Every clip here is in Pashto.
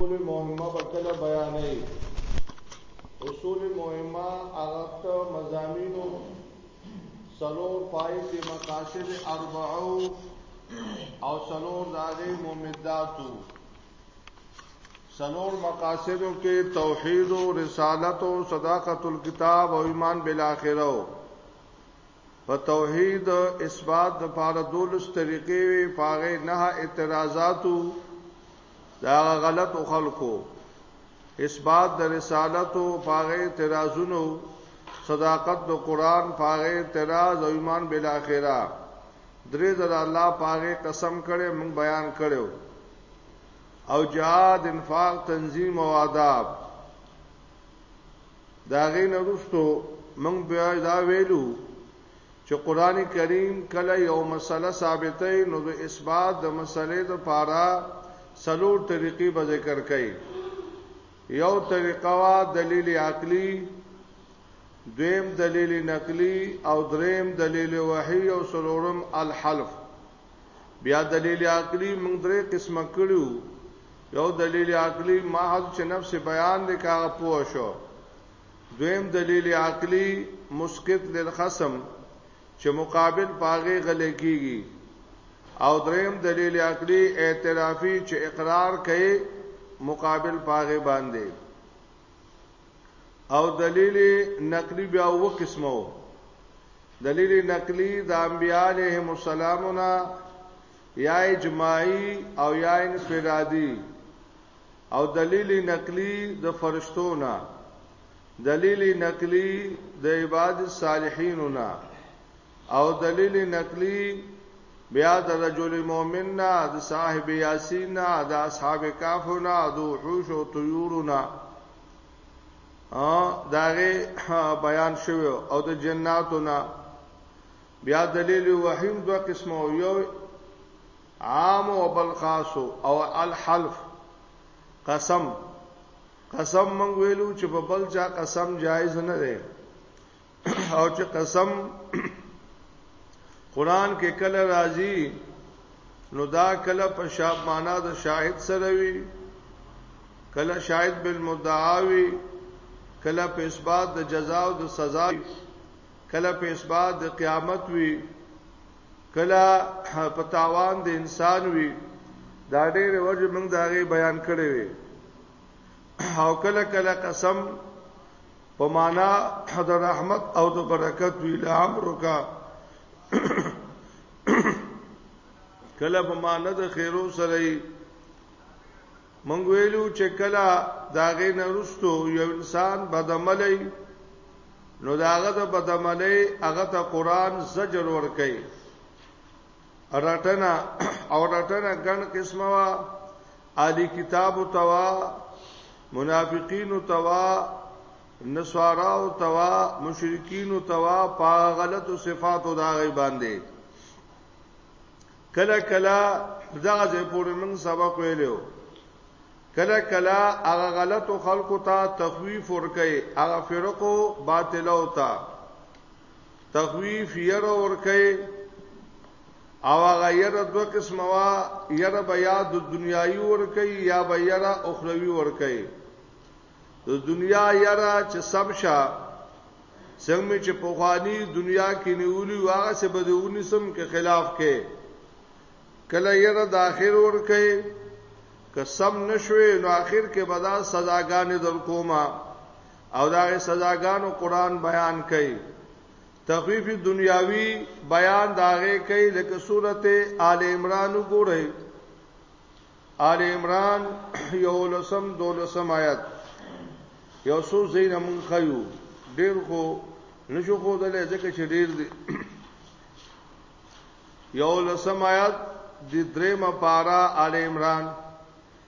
اصول مهمه به کله بیانې اصول مهمه هغه ته مزامینو سلور فائد مقاصد اربعو او سلور داغه ممداتو سلور مقاصدو کې توحید او رسالت او صداقت الكتاب او ایمان بالاخره په توحید اثبات د پاره دولس طریقې وي پاغه نه اعتراضاتو دا غلط خلکو اثبات د رسالت او پاغه اعتراضونو صداقت د قران پاغه اعتراض او ایمان بل اخره درې زر الله پاغه قسم کړي موږ بیان کړو او جهاد انفاق تنظیم او آداب د هغې نه وروسته موږ بیا دا ویلو چې قران کریم کله یو مسله ثابتې نو د اثبات د مسلې د پاره سلور طریقې به ذکر کړي یو طریقه وا دلیل عقلی دویم دلیل نقلی او دریم دلیل وحی او سلورم الحلف بیا دلیل عقلی موږ درې قسمه کړیو یو دلیل عقلی محض چې نفس بیان دی کاغه پوه شو دویم دلیل عقلی مسکت للخصم چې مقابل پاغه غلې کیږي او دریم دلیل عقلی اعترافی چې اقرار کوي مقابل پاغه باندې او دلیل نقلی بیا و قسمو دلیل نقلی د انبیاء علیهم السلامنا یا اجماعی او یا انفرادی او دلیل نقلی د فرشتونا دلیل نقلی د عباد الصالحیننا او دلیل نقلی بیا د رجل مؤمن نه د صاحب یاسین نه د اصحاب کاف نه د وحوش او طیور نه داغه بیان شوی او د جناتو نه بیا دلیل وحیم دو قسم او یو عام او بل خاص او الحلف قسم قسم مونږ ویلو چې په بل چا قسم جایز نه دی او چې قسم قران کې کله راځي نو دا کله په شاب معنا د شاهد سره وي کله شاهد بالمدعا وي کله په اثبات د جزا او د سزا وي کله په اثبات د قیامت وي کله په تاوان د انسان وي دا ډېر وجه موږ دا غي بیان کړی وي او کله کله قسم په معنا د رحمت او د برکت وی لامرک کله په معنا د خیرو سره مونږ ویلو چې کله داغه نرستو یو انسان بدعملی نو داغه د بدعملی هغه ته قران زجر ور کوي رټنه او رټنه ګڼ قسمه وا عالی کتاب توا منافقین توا نسوارا او توا مشرکین توا پا غلط صفات او دا غي باندې کله کله دغه ځې پورې موږ سبق ویلو کله کله هغه غلط خلکو ته تخویف ورکي هغه فرقو باطل او ته تخویف ير ورکه او هغه ير دوه قسم وا ير بیا د دنیایي ورکه یا به ير اخروی ورکه د دنیا ير چې سب شه څنګه چې په خواني دنیا کې نیولی واغه سه بدونی سم کې خلاف کې کله ير د اخر ورکه که سم نشوي نو اخر کې بدا سزاګانې در کومه او دا سزاګانو قران بیان کوي تخفیف دنیاوی بیان داغه کوي لکه سورته آل عمران وګورئ آل عمران یو لسم دو لسم آیات یو سو زین من خیو ډیر خو نشو خو دلې ځکه چې ډیر دی یو لسم آیات د دریم پارا آل عمران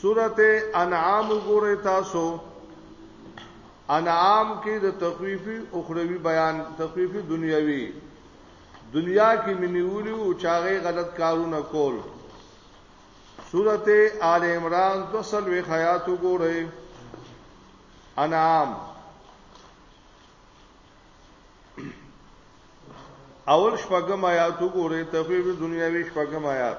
سورته انعام وګورئ تاسو انعام کې د تخویفي اخروی بیان تخویفي دنیوي دنیا کې منیولي او چاغې غلط کارونه کول سورته آل عمران 200 خیات وګورئ انعام اول شپږم آیات وګورئ تخویفي دنیوي شپږم آیات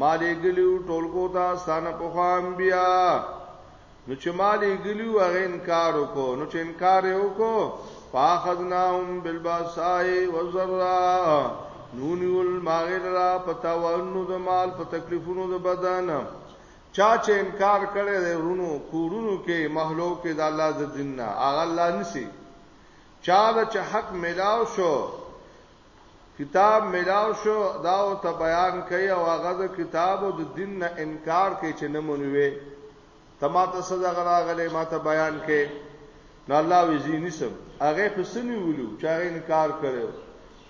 ما لېږلیو ټولګو ته ستانه پخوا انبیا نو چې ما لېږلیو هغه انکار وکړو نو چې انکار یې وکړو فاخذناهم بالباساء والضراء نونیول ماغیر را پتا ورنو د مال په تکلیفونو د بدن چا چې انکار کړي د ورونو کورونو کې محلو کې د الله د دین نه هغه الله نسی چا چې حق ملاو شو کتاب ملاو شو دا او ته بیان کوي او هغه د کتاب او د دین نه انکار کوي چې نه مونږ ته ماته صدا غراغله ماته بیان کې نو الله وی زینی سم هغه پسنی ولو چې هغه انکار کړو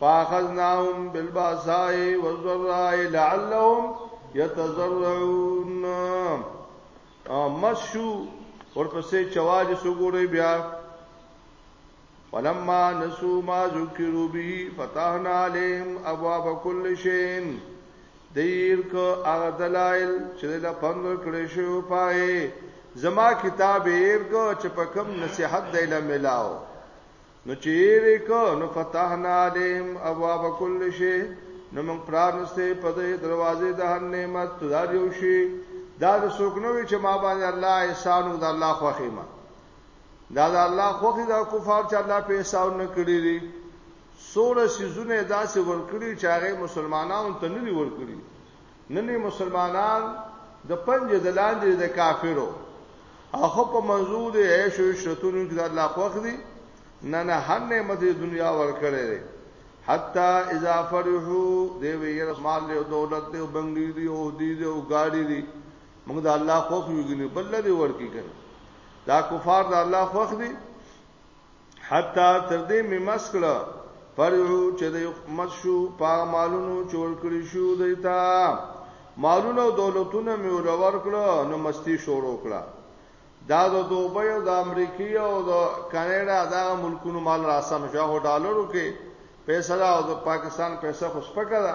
فاخذناهم بالباساء والضراء لعلهم يتضرعون مشو ورپسې چواج سګوري بیا فلما نسو ما ذکرو به فتحنا عليهم ابواب كل شيء دیر کو هغه دلایل چې له پند کړې شو پای زما کتاب ایر کو چې په کوم نصيحت دی له ملاو نو چې ایر کو نو فتحنا عليهم ابواب كل شيء نو موږ پرانسته په دې دروازې د هر نعمت دار یو شي دا د سوکنوي چې ما باندې الله احسان او د الله خوښي ما دا د الله خوښي دا کفار چې الله په حساب نه کړی دي سوره سيزونه داسې ورکړي چې هغه مسلمانانو ته نه دی ورکړي ننې مسلمانان د پنځه دلاندې د کافرو هغه په منزو دي عيش او شتونو کې د الله خوښ دي نه نه هر نعمت دنیا ورکړي دي حتا اذا فرحو دی ویل مال له دولت دی او بنگلی دی او دی دی او گاڑی دی موږ د الله خوف یو ګنې بل لري ورکی کړ دا کفار د الله خوخ دي حتا تر دې می مسکړه پرو چې د مشو پا مالونو چور کړی شو دیتا مالونه او دولتونه می ولور کړه نو مستی شروع کړه دا د دوبۍ او د امریکای او د کاناډا دا ملکونو مال راسم شو ډالرو کې پیسې او د پاکستان پیسې خو سپکه ده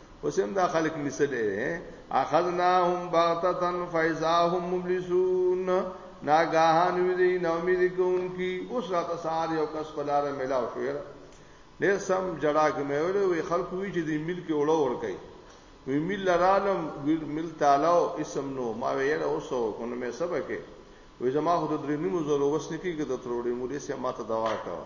اوس هم دا خلک نسلې اخذناهم بغتتن فیزاهم مبلسون ناګاهان وی دی نو امید کوم کی اوس را تسار یو کس پلار ملاو شو یره ډیر سم جڑا کې مې ویل وی خلک وی چې دی مل کې وړو ور کوي وی مل رالم مل تعالی اسم نو ما ویل اوس کو نو مې سبا کې وی زما خو د درې نیمو زرو وسنه کېږي د تروړې مولې سه ماته دوا کاوه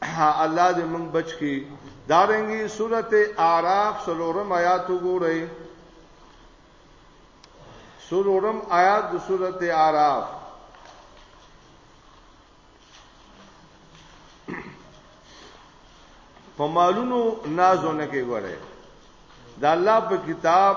الله دې موږ بچ کی دارنګي سورته اعراف سلورم آیات وګورئ سلورم آیات د سورته اعراف په مالونو نازونه کې غوړې د الله په کتاب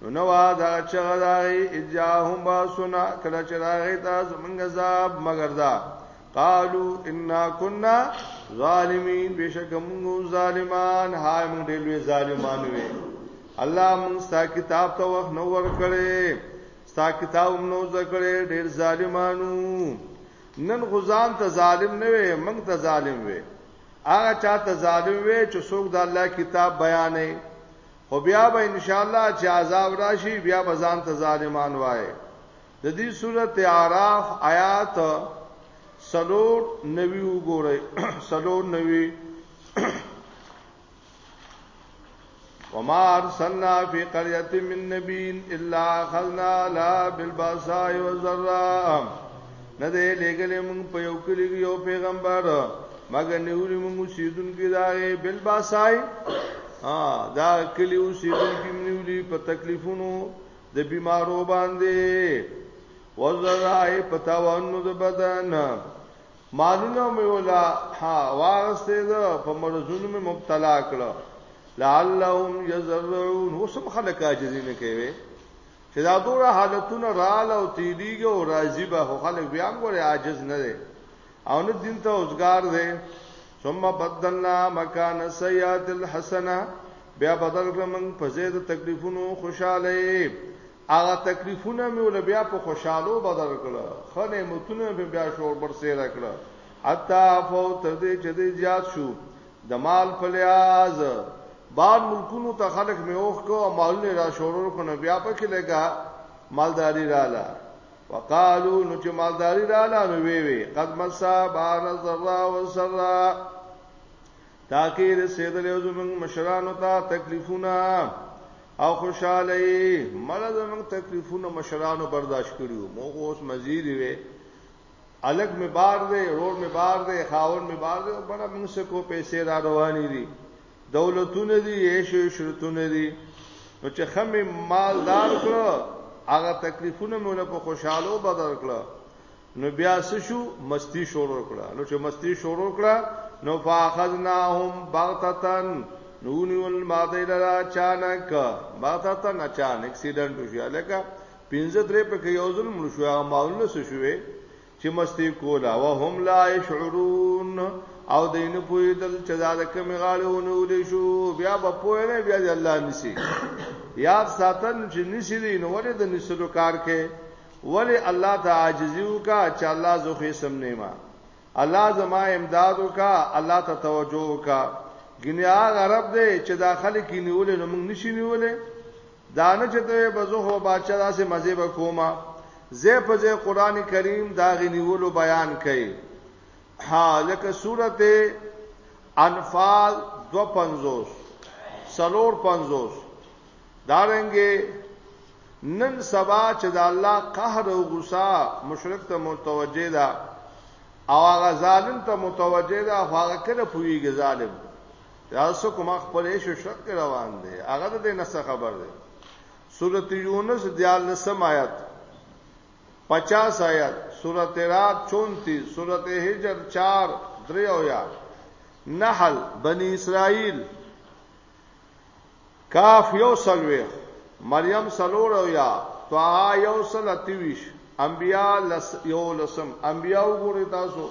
نو نو دا چغه داغي اجاهم باسنا کله چې راغی تا زمنګ عذاب مگر دا قالو انا كنا ظالمين بشک موږ ظالمان هاي موږ ډېر لوی ظالمان وي الله موږ ستا کتاب ته وخت نو ور کړې ستا کتاب موږ نو زکړې ډېر ظالمانو نن غزان ته ظالم نه وي موږ ته ظالم وي هغه چاته ظالم وي چې څوک د الله کتاب بیانې خو بیا به ان شاء الله چې عذاب راشي بیا به ځان ته ظالمان وای د دې صورت اعراف آیات سلور نوی وګورئ سلور نوی وما ارسلنا في قريه من نبي الا اخذنا لا بالباساء والضراء نه دی لګلې مونږ په یو کلی کې یو پیغمبر مګر نیولې مونږ اوسیدونکو دا بل باسای ها دا کلی اوسیدونکو نیولې په تکلیفونو د بیمارو باندې وزرای په تاوانو د بدن مالونه مې ولا ها واغسته ده په مرزونو مې مبتلا کړه لعلهم یزرعون وسم خلک عاجزی نه کوي چې دا دوره حالتونه رال او تیریږي او راځي به خو خلک بیا هم ګوره عاجز نه دی او نه دین ته اوسګار دی ثم بدلنا مکان سیئات الحسنه بیا بدل کړم په زید تکلیفونو خوشاله هغه تکلیفونه مې ول بیا په خوشاله بدل کړه خنه متونه په بیا شور بر سیر کړه حتا فوت دې چې دې زیات شو د مال په لحاظ بعد ملکونو ته خلک مې اوخ کو او مالونه را شورول کو نو بیا په کې لګا مالداری رااله وقالو نو چې مالداری رااله نو وی وی قد مسا بار ذرا و سرا تاکي رسیدل یو زمنګ مشرانو ته تکلیفونه او خوشاله مړه زمنګ تکلیفونه مشرانو برداشت کړیو موږ اوس مزید وی الګ می بار دی رور می بار دی خاون می بار دی بڑا موږ سره کو پیسې را روانې دي دولتونه دي ایشو شرطونه دي نو چې خمه مالدار کړو هغه تکلیفونه مونږ په خوشاله بدل کړو نو بیا شو مستی شروع کړه نو چې مستی شروع کړه نو فاخذناهم بغتتن نونیول ماده لرا چانک بغتتن اچانک سیدن شو لکه پنځه درې په کې یو ځل مړ شو هغه مالونه څه شوې چې مستی کولا وهم لا يشعرون او دین پوی دل چې دا د کمی غاړهونه ولې شو بیا به پوی نه بیا د الله نسی یاد ساتن چې نسی دی نو ولې د نسلو کار کې ولې الله ته عاجزی وکا چې الله زوخه سم نه ما الله زما امداد وکا الله ته توجه وکا ګنیا غرب دی چې داخله کې نیولې نو موږ نشی نیولې دا نه چې ته به زه هو باچا داسې مزه به کومه زه په ځای قران کریم دا غنیولو بیان کړي ها لکه سورته انفال 250 سلور 50 دارنګه نن سبا چې د الله قهر او غصه مشرک ته متوجه ده او هغه ظالم ته متوجه ده هغه کله پویږي ظالم تاسو کومه خپل شو شک روان دي هغه د دې نس خبر دي سورته یونس دیال لسم آیت 50 آیت سورته رات 34 سورته هجر 4 دریو یا نحل بنی اسرائیل کاف یو سلوی مریم سلور او یا طه یو سلتیویش انبیاء لس یو لسم انبیاء وګورئ تاسو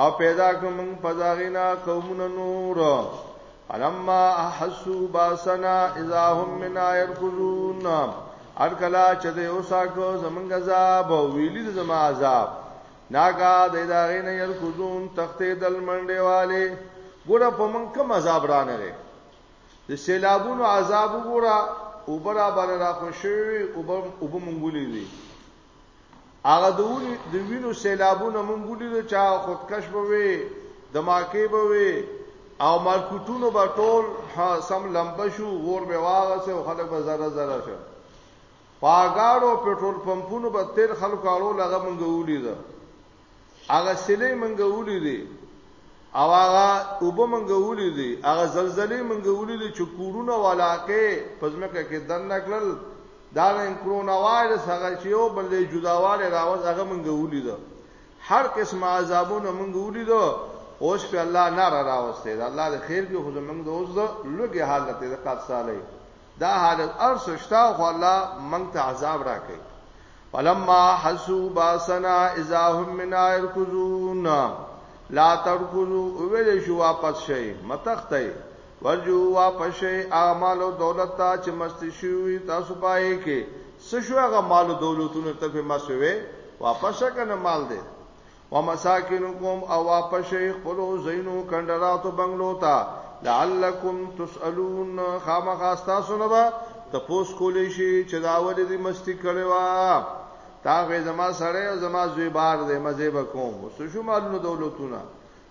او پیدا کړو موږ په داغینا قومونه نور فلما احسوا باسنا اذا هم منا يركضون ار کلا چې د اوساکو زمونږ عذاب او ویلی د زما عذاب ناګه د ادارې نه يركضون تختې دل منډه والے ګوره په من کوم عذاب را نه لري د سیلابونو عذاب ګوره اوبر باندې را خوشوي اوبر اوبر مونږولې دي هغه دونی د وینو سیلابونه مونږ ولیدو چې هغه خودکش به وي دماکې به وي او مارکوټونو به ټول سم لمبه شو ور به واغسه او خلک به زره زره شو پاګاړو پټرول پمپونو به تیر خلکو اړو لغه مونږ ولیدو هغه سیلې منګه ولې دي او هغه وب منګه ولې دي هغه زلزلې منګه ولې دي چې کورونه ولاکه پزمکه کې دنه کړل دا رنګ کرونا وایرس هغه چې یو بل له جداواله راوځ هغه منګه ولې دي هر قسم عذابونه منګه ولې دي اوس په الله نار راوسته دا الله د خیر کې خو زمنګ د اوس د لږه حالت د قات صالح دا حالت ارس شتا خو الله مونږ ته عذاب راکړي فلما حسوا باسنا اذا هم من يركضون لا تركضوا ویل شو واپس شي متخته ورجو واپس شي اعمال او دولت ته چې مست شوی تاسو پای کې سشو هغه مال او دولتونو ته په مسوي واپس کنه مال دې ومساکنکم او واپس شئ خپلو ځینو کنډراتو بنګلو ته لعلکم تسألون خامخا ستاسو نه به تپوس کولی شي چې دا ولې دې مستی کړې وه تا خو زما سړی او زما زوی بار دی مزه به کوم اوس شو مالونه دولتونه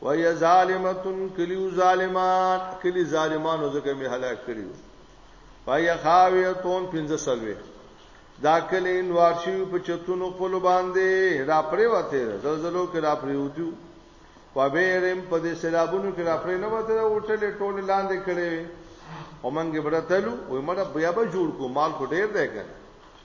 وای ظالمتن کلیو ظالمان کلی ظالمانو زکه می هلاک کړیو وای خاویتون پنځه سلوي دا کلی انوار شي په چتونو خپل باندې را پرې وته زلزلو کې را پرې وتیو وبېرم په دې سیلابونو کې را پرې نه وته اوټلې ټول لاندې کړي ومنګ برتلو ومړه بیا به جوړ کو مال کو ډېر دی کنه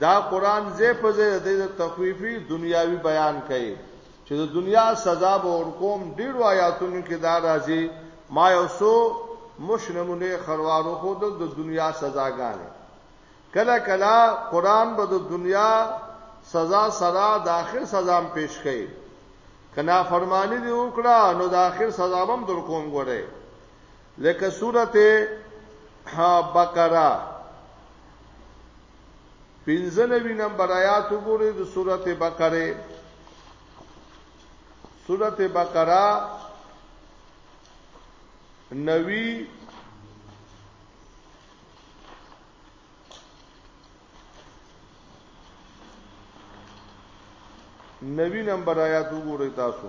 دا قرآن ځای په ځای د دې د تخویفي دنیاوي بیان کوي چې د دنیا سزا به ورکوم ډیرو آیاتونو کې دا راځي ما یو څو مشنمونه خروارو خو د دنیا سزاګانې کله کله قرآن به د دنیا سزا سره د آخر سزا هم پیش کوي کنا فرمانی دی وکړه نو د آخر سزا هم در کوم ګوره لکه سورته بقره پنځه نوي نمبر آیات وګورئ د سورته بقره سورته بقره نوي نوی نمبر آیات وګورئ تاسو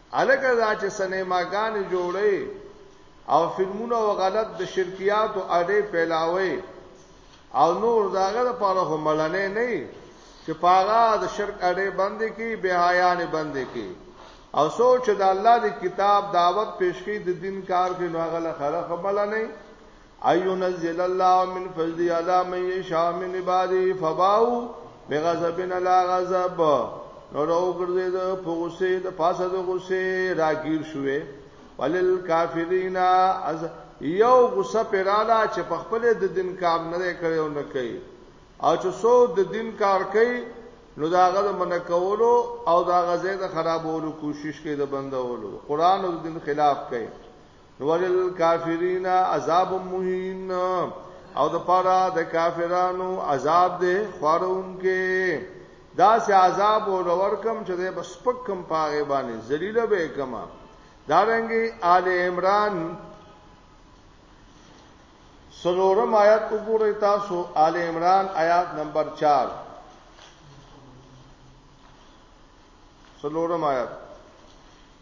هلکه دا چې سینماګانې جوړې او فلمونه او غلط د شرکیات او اډې پیلاوي او نور داغه لپاره هم ملنه نه چې پاغا د شرک اډې بندې کی بهایان بندې کی او سوچ د الله د کتاب دعوت پیش کی د دین کار کې نو غل خره خبل نه اينزل الله من فضل على من يشاء من عباده فباو بغضبنا لا غضب نو راو ګرځي د پوسې د پاسه د غصې راګیر شوې ولل کافرین از یو غصه پیراله چې په خپل د دین کار نه کړي او نه کوي او چې سو د دین کار کوي نو دا غل من کولو او دا غزه د خرابولو کوشش کوي د بندولو قران او دین خلاف کوي وللکافرین عذاب مهین او د پاره د کافرانو عذاب دې خورون کې دا سه عذاب او لور کم چې د بسپک کم پاغه باندې ذلیل به کما دارنګي آل عمران سلورم آیات وګورئ تاسو آل عمران آیات نمبر 4 سلورم آیات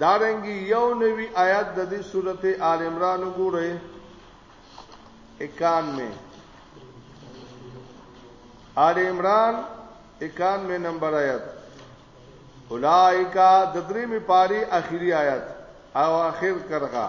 دارنګه یو نوی آیات د دې سورته آل عمران وګورئ 91 آل عمران 91 نمبر آیت اولائکا د درې می پاری اخیری آیت او اخر کرغه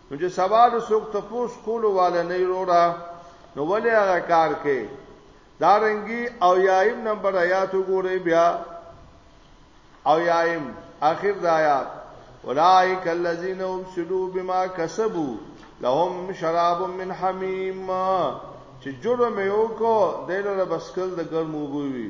نو چې سبا د څوک تپوس کولو والا نه وروره نو ولې هغه کار کوي دا رنګي او یایم نمبر آیات وګورئ بیا او یایم اخر د آیات اولائک الذین ابسلوا بما کسبوا لهم شراب من حمیم چې جرم یو کو دله بسکل د ګرمو بوي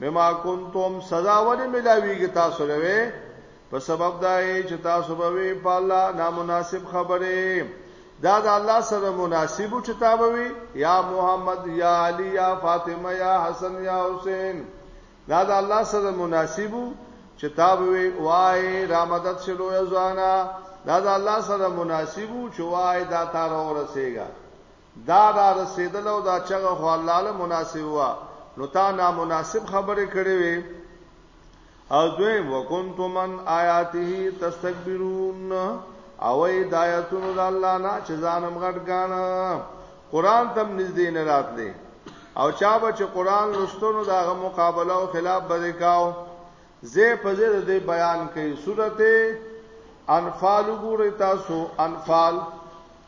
بما کنتم سزا ولې ملاویږي تاسو لوي په سبب دا چې تاسو به وی په الله نامناسب خبره دا د الله سره مناسب چې تاسو وی یا محمد یا علی یا فاطمه یا حسن یا حسین دا د الله سره مناسب چې تاسو وی وای را مدد شلو یا ځانا دا د الله سره مناسب چې وای دا تاسو ورسېږي دا را رسېدله او دا چغه خو الله له مناسب وه نو تا نامناسب خبرې کړې وې او دویم وکنتم من آیاته تستكبرون او ای دایتونو د الله نه چې ځانم غټ غاڼه قران تم نږدې نه راتلې او چا به چې قران لستونو داغه مقابله او خلاف بده کاو زه په زه د بیان کوي سورته انفال ګورې تاسو انفال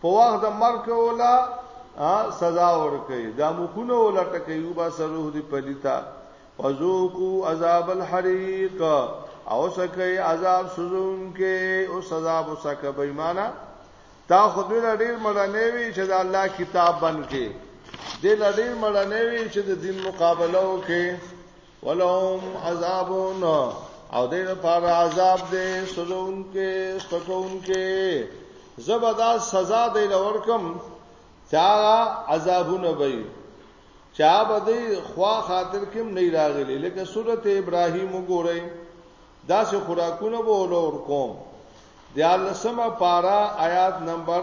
په وخت د مرګ ولا سزا ورکړي دا مخونه ولا ټکي وبا سره دي پلیتا فذوقو عذاب الحریق او سکه عذاب سوزون کې او سزا بو سکه به ایمانا تا خود ډیر مړنه وی چې د الله کتاب بن کې د ډیر مړنه وی چې د دین مقابله وکړي ولهم عذابون او دې لپاره عذاب دې سلون کې سپکون کې زبدا سزا دې لورکم چا عذابونه وي چا به دې خوا خاطر کې نه راغلي لکه سورته ابراهيم وګورئ دا سه خوراکونه به ولور کوم دیالسمه پارا آیات نمبر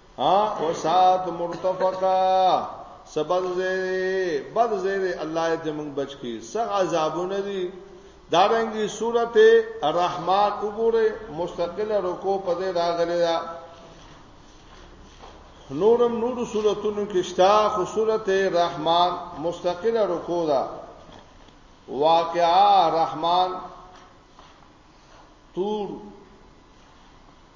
ها وسات مرتفقا سبد زیره بد زیره الله دې موږ بچ کی سغ عذابونه دي دارنګي سورته الرحمن وګوره مستقله رکو په دې راغلی دا نورم نور سوراتونو کې شتا خو سورته الرحمن مستقله رکو دا واقعا الرحمن طور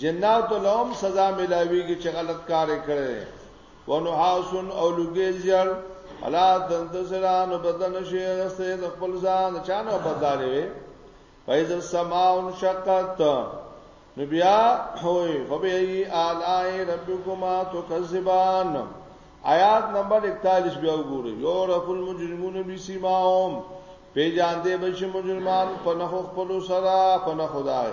جنات لهم سزا ملاویږي چې غلط کار کړي ونحاسن او لګي زیړ الا تنتصران بدن شي غسته د خپل ځان چانه بدلې وي فیض السماء انشقت نو بیا هوی فبئی آلائی ربکما تکذبان آیات نمبر 41 بیا وګورئ یو رب المجرمون بسماهم پیجان دې بشي مجرمان په نخو خپل سره په نخو دای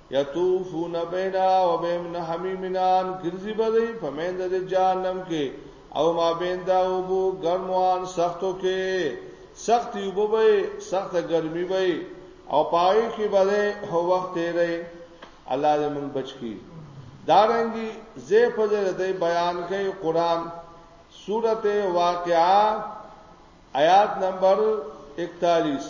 یطوفون بینا و بین حمیمنان ګرځي بدی په مین د جهنم کې او ما بین دا وبو ګرموان سختو کې سخت یوبو به سخت ګرمي به او پای کې به هو وخت تیرې الله دې مونږ بچ کی دارنګي زه په دې بیان کې قران سورته واقعا آیات نمبر 41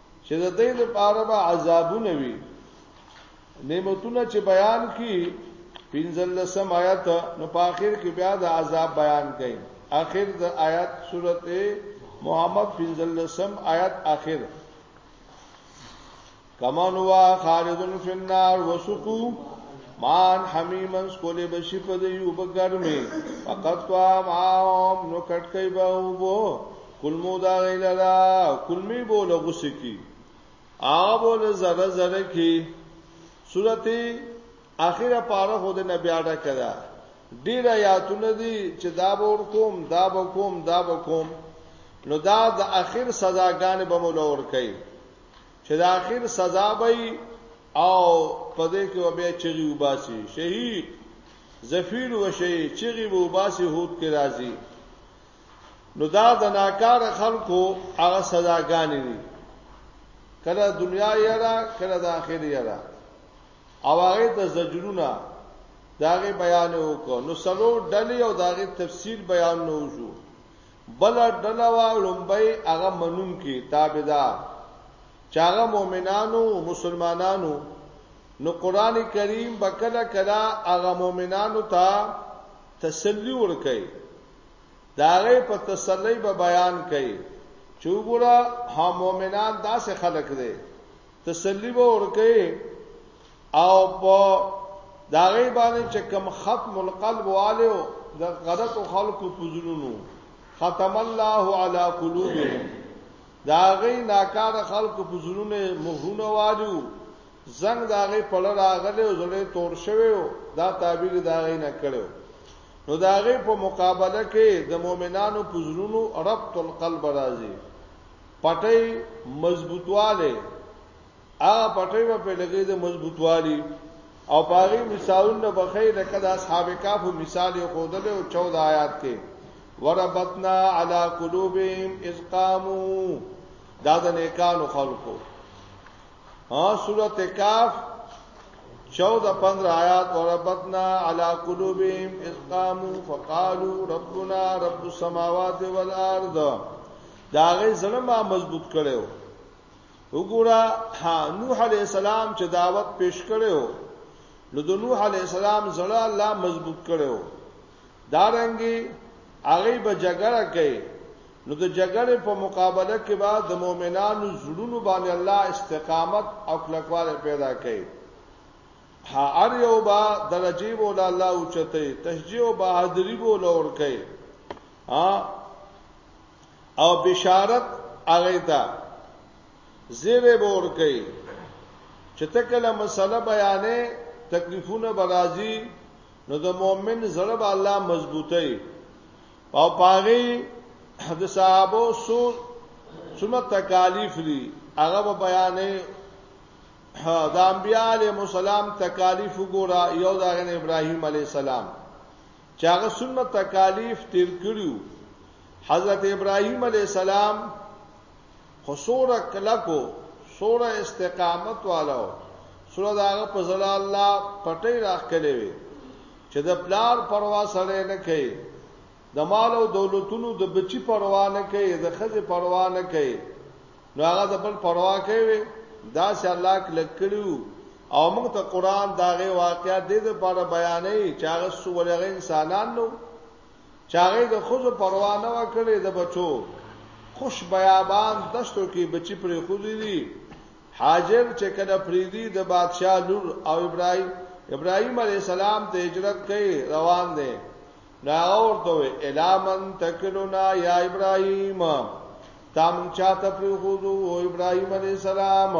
چې د دې لپاره به عذابونه وي نعمتونه چې بیان کی پنځل لسم آیات نو په اخر کې بیا د عذاب بیان کړي اخر د آیات سورته محمد پنځل لسم آیات اخر کمن وا خالدن فی النار وسقو مان حمیمن سکولې بشي په دې وبګرمه فقط وا ما نو کټکې به وو کلمو دا غیلرا کلمی بو لغوس کی هغه بو له زره زره کی سورته اخیره پاره خو د نبی اډه کړه ډیر آیاتونه دي چې دا به ور کوم دا به کوم دا به کوم نو دا د اخر سزاګان به مولا ور کوي چې د اخر سزا به او په دې کې به چغي وباسي شهید زفیر و شهید چغي وباسي هوت کې راځي نو دا د ناکار خلکو هغه سزاګانې دي کله دنیا یې را کله د آخرت یې را او هغه د زجرونه داغه بیان وکړو نو سلو ډلې او داغه تفسیر بیان نو شو بل ډله وا لومبای هغه منون کې تابعدار چاغه مؤمنانو مسلمانانو نو قران کریم بکله کلا هغه مؤمنانو ته تسلی ورکړي د هغې په تسلۍ به بیان کوي چې وګوره ها مؤمنان داسې خلک دی تسلی به ورکوي او په داغې باندې چې کم ختم القلب والو د غلط خلکو پوزلونو ختم الله علی قلوبهم داغې ناکار خلکو پوزلونه مهرونه والو زنګ داغې پړ راغله او زړه تور شوی دا تعبیر داغې نه کړو نو د هغې په مقابله کې د مؤمنانو په زړونو ربط القلب راځي پټۍ مضبوطواله هغه پټۍ په لګې د مضبوطوالي او باغی مثالونه بخیر لکه د اصحاب کاف مثال یو خودل او 14 آیات کې وربطنا علی قلوبهم اذ قاموا دا د نیکانو خلقو ها سورۃ کاف 14 15 آیات وربطنا علی قلوبهم اذ قاموا فقالوا ربنا رب السماوات والارض داغه زلمه مضبوط کړو وګوره نوح علی السلام چې دعوت پیش کړو نو د نوح علی السلام زړه الله مضبوط کړو دارنګي هغه به جګړه کوي نو د جګړې په مقابله کې به د مؤمنانو زړونو باندې الله استقامت او کلکواله پیدا کوي هر یو با درجه بوله الله او چته تشجیع او بهادری بوله ور کوي او بشارت هغه ته زیره بور کوي چې تکله مسله بیانې تکلیفونه برازي نو د مؤمن زړه به الله مضبوطي او پاغي د صحابه سو څومره تکالیف دي هغه به بیانې د انبیاء علی مسالم تکالیف وګوره یو د ابراهیم علی السلام چې هغه څومره تکالیف تیر کړیو حضرت ابراهیم علی السلام خو سوره کلکو سوره استقامت والو سوره داغه په زړه الله پټي راخلې وي چې د پلار پروا سره نه کوي د مال او دولتونو د بچی پروا نه کوي د خزه پروا نه کوي نو هغه د بل پروا کوي دا چې الله کله کړو او موږ ته قران داغه واقعیا د دې لپاره بیانې چې هغه سولغه انسانان نو چې هغه د خزه پروا نه وکړي د بچو خوش بیابان دشتو کې بچی پرې خو دي هاجر چې کله پریږدي د بادشاه لور او ابراهیم ابراهیم علیه السلام ته هجرت کوي روان دی نو هغه ورته وی الامن تکلنا یا ابراهیم تا مونږ چاته پریخودو او ابراهیم علی السلام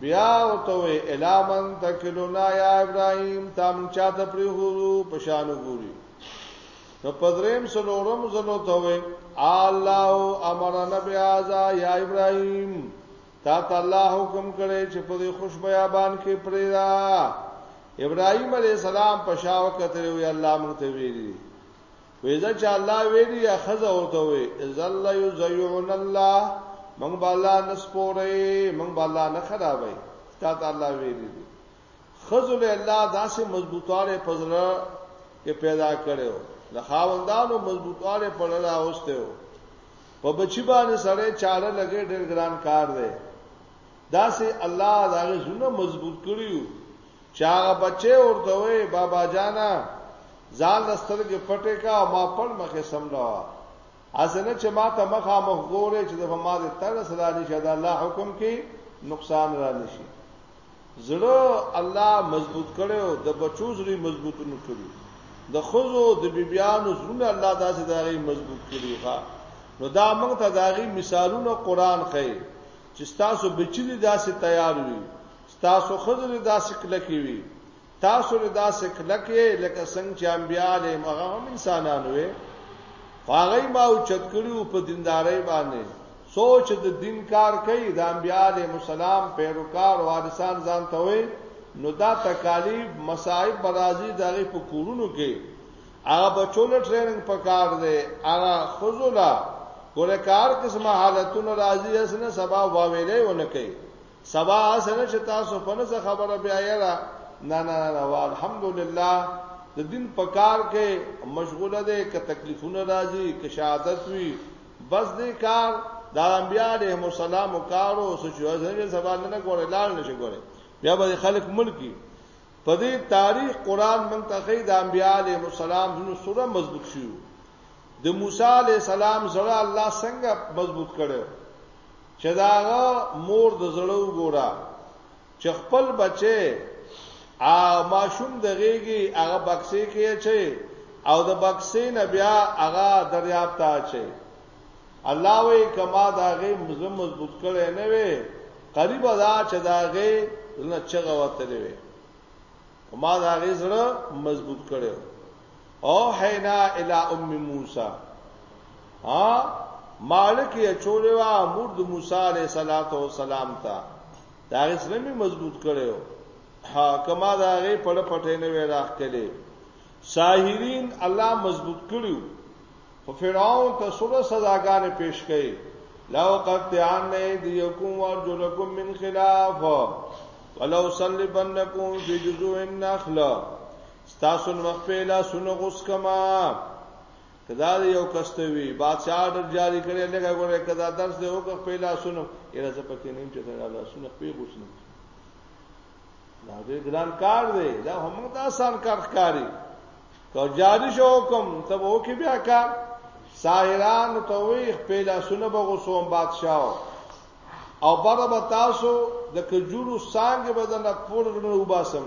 بیا وتوې الامن تکلونا یا ابراهیم تا مونږ چاته پریخودو پشانو ګوري نو پدریم سلورم زلو ته وې الله امر نبی ازا یا ابراهیم تا ته الله حکم کړي چې په دې خوش بیابان کې پریرا ابراهیم علی السلام په شاو کته وی الله مونږ ته ویلي وېزه چې الله ویلي یا خزه ورته وي ذل یزیون الله مونږ بالا نسپورې مونږ بالا نه خرابې تا ته الله ویلي ښځو له الله داسې مضبوطوالی په زړه کې پیدا کړی و، له خاوندانو مضبوطوالی په زړه راوستی و. په بچي باندې سړی چاړه لګی ډېر ګران کار دی. داسې الله د هغې زړونه مضبوط کړي وو چې هغه بچی ورته وایي بابا جانه ځان له سترګې پټې کړه او ما پړ مخې سملوه. اسنه چې ما ته مخه مخګورې چې د فما د ترس را نشي دا الله حکم کې نقصان را نشي زړه الله مضبوط کړو د بچو زړه مضبوط نه کړو د خزو د بیبيانو زړه الله داسې دغه مضبوط کړی ښا نو دا موږ ته دغه مثالونه قران خې چې تاسو بچی داسې تیار وي تاسو خزر داسې کلکی وي تاسو له داسې کلک یې لکه څنګه چې انبیا علیه هغه هم انسانان وې هغه ما او چت کړیو په دیندارۍ باندې سوچ د دین کار کوي د انبیا علیه السلام پیروکار وارثان ځان ته وې نو دا تکالیف مصائب برازي دغه په کورونو کې هغه بچولو ټریننګ پکار دی هغه خذلا ګوره کار قسمه حالتونه راځي اسنه سبا واویلې ونه کوي سبا سره چې تاسو په نسه خبره بیا یرا نه نه نه الحمدلله د دین په کار کې مشغوله ده که تکلیفونه راځي که شهادت وي بس دې کار د انبیاء علیهم السلام کارو سچو ځنګل سبا نه غوړې لال نشي غوړې بیا به خلک ملکی په دې تاریخ قران مونږ ته خې د انبیاء علیهم السلام نو سره مضبوط شو د موسی علیه السلام سره الله څنګه مضبوط کړو چې دا هغه مور د زړه وګوره چې خپل بچي ا ماشوم د غېږي هغه بکسې کې اچي او د بکسې نه بیا هغه دریاب ته اچي الله وی کما دا غې مزم مضبوط کړي نه وي قریب دا چې دا غې نه چغه وته وي کما دا غې سره مضبوط کړي او حینا الی ام موسی ها مالک یې چولې وا مور د موسی علیه صلوات و سلام ته دا اسلامي مضبوط کړو ها کما دا غي پړ پټې نه وې راخ کړي ساحرین الله مضبوط کړو خو فرعون ته سره سزاګانې پیش کړي لو قطعان نه دیکم ورجلکم من خلاف ولو صلبنکم فی جزوع النخل ستاسو نو مخ په لا سونو غوس کما کدا یو کستوی بادشاہ آرډر جاری کړي لګا ګوره کدا درس دی وکړ په لا سونو یره زه پکې نیم چې دا لا سونو په غوس نه دا دې ګران کار دی دا هم دا آسان کار ښکاری کو جاری شو کوم ته وو کې بیا کا ساحران ته وی په لا سونو به غوسوم بادشاہ او بره به تاسو د کجورو سانګ بدن پور غنو وباسم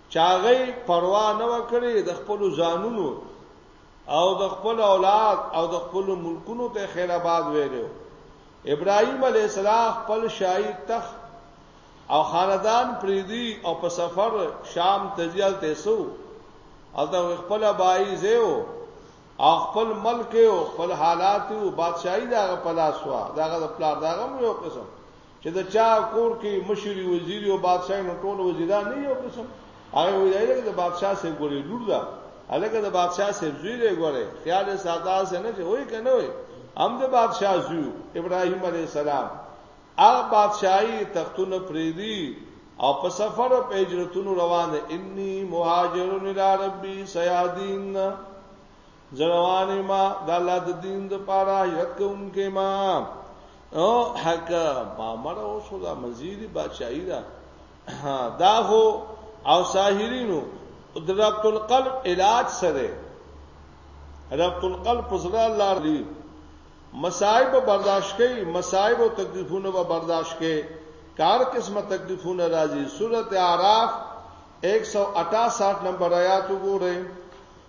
چې هغوی پروا نه وه کړې د خپلو ځانونو او د خپل اولاد او د خپلو ملکونو ته خیر آباد ویلو ابراهیم علیه السلام خپل شاهي تخت او خاندان پریدي او په سفر شام ته ځي هلته یې څه هلته یې خپله بایي ځای و او خپل ملک یې او خپل حالات یې او بادشاهي د هغه په لاس وه د هغه د پلار د هغه هم یو قسم چې د چا کور کې مشري وزیر او بادشاہ نو ټول وزیران نه یو قسم هغه وی دی چې د بادشاہ سره ګوري لور ده الګه د بادشاہ سره زوی دی ګوري خیال ساده سره نه چې وای کنه وای هم د بادشاہ زوی ابراهیم علی السلام هغه بادشاہي تختونه پریدي او په سفر او په هجرتونو روان دي انی مهاجرون الی ربی سیادین زه روان یم د الله د دین د پاره هجرت کوونکی ما او حق ما مړ او شو دا مزیدی بادشاہی دا دا هو او ساحرینو دربت القلب علاج سره ربط القلب پزړه الله دی مصائب برداشت کئ مصائب او تکلیفونه به برداشت کئ کار قسمه تکلیفونه راځي سورته اعراف 168 نمبر آیات وګورئ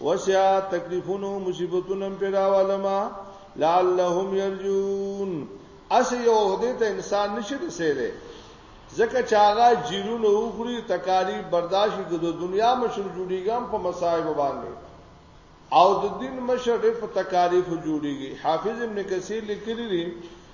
وسیا تکلیفونو مصیبتونو په راوالما لعلهم يرجون اس یو عہده ته انسان نشي رسیدي ځکه چې هغه جیرونه وخوري تکالیف برداشت کوي د دنیا مشر جوړیږم په مصائب باندې او د دین مشر په تکالیف جوړیږي حافظ ابن کثیر لیکلی دی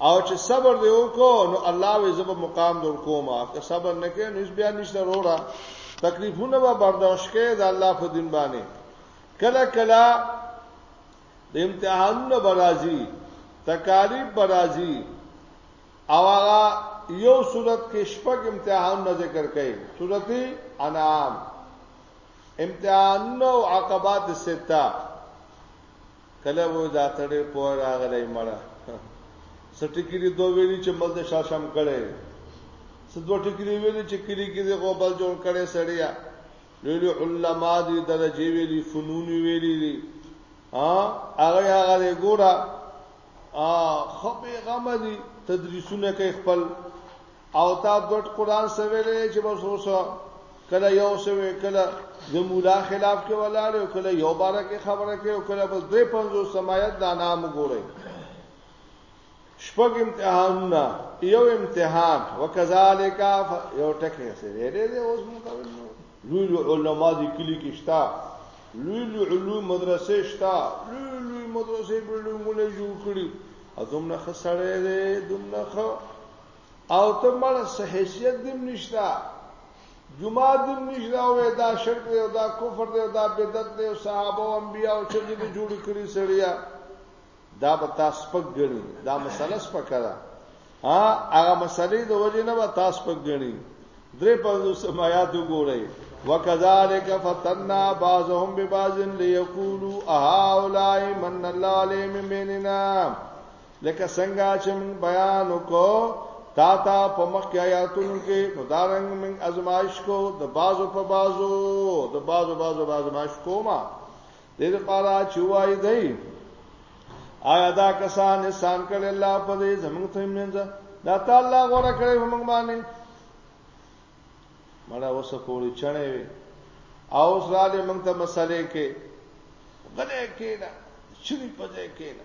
او چې صبر دی وکړو نو الله وې زب مقام در کوم که صبر نه کړې نو بیا نشته وروړه تکلیفونه به برداشت کړي د الله په دین باندې کله کله د امتحانونو برازي تکالیف برازي او هغه یو صورت کې شپږ امتحان نه ذکر کړي صورت انعام امتحان او عقبات سته کله وو دا تړې پوه راغلی مړه څه ټکی دی دوه ویلي چې مل د شاشم کړی څه دوه ټکی دی ویلي چې کلی کې دی غوبل جوړ کړی سړیا لوی لوی علما دی درجه ویلي فنون ویلي دی ها هغه هغه ګورا ا خپې غم دي تدریسونه کوي خپل او تا ګډ قران سویلې چې بس اوسه کله یو سوې کله د مولا خلاف کې ولاړ او کله یو بار کې خبره کې او کله بس درې پنځو سمایت دا نام ګورې شپږ امتحانونه یو امتحان وکذالک یو ټکی سره دې دې اوس موږ لوی لوی علما دي کلی کې شتا لوی لوی علوم مدرسې شتا لوی لوی مدرسې بلډینګونه جوړ کړي ازم نه خسړې دې دوم نه خ او ته مړ څه حیثیت دیم نشته جمعه دیم نشته او دا شرک دی او دا کفر دی او دا بدعت دی او صحابه او انبیا او چې دې جوړ کړی سړیا دا به تاسو پک غني دا مسله سپک ده ها هغه مسلې د وجه نه به تاسو پک غني درې پنځو سمایات وګورئ وکذالک فتننا بعضهم ببعض ليقولوا اهؤلاء من الله عليهم مننا لکه څنګه چې موږ بیان وکړو تا تا په مخ کې آیاتونو کې نو دا رنګ موږ ازمایش کو د بازو په بازو د بازو بازو ازمایش کوما د دې لپاره چې وای دی آیا دا کسان انسان کړي الله په دې زموږ ته منځ دا تعالی غوړه کړې موږ باندې مړه اوس کوړي چڼې وي او اوس را دې موږ ته مسلې کې غلې کېنا چری پځې کېنا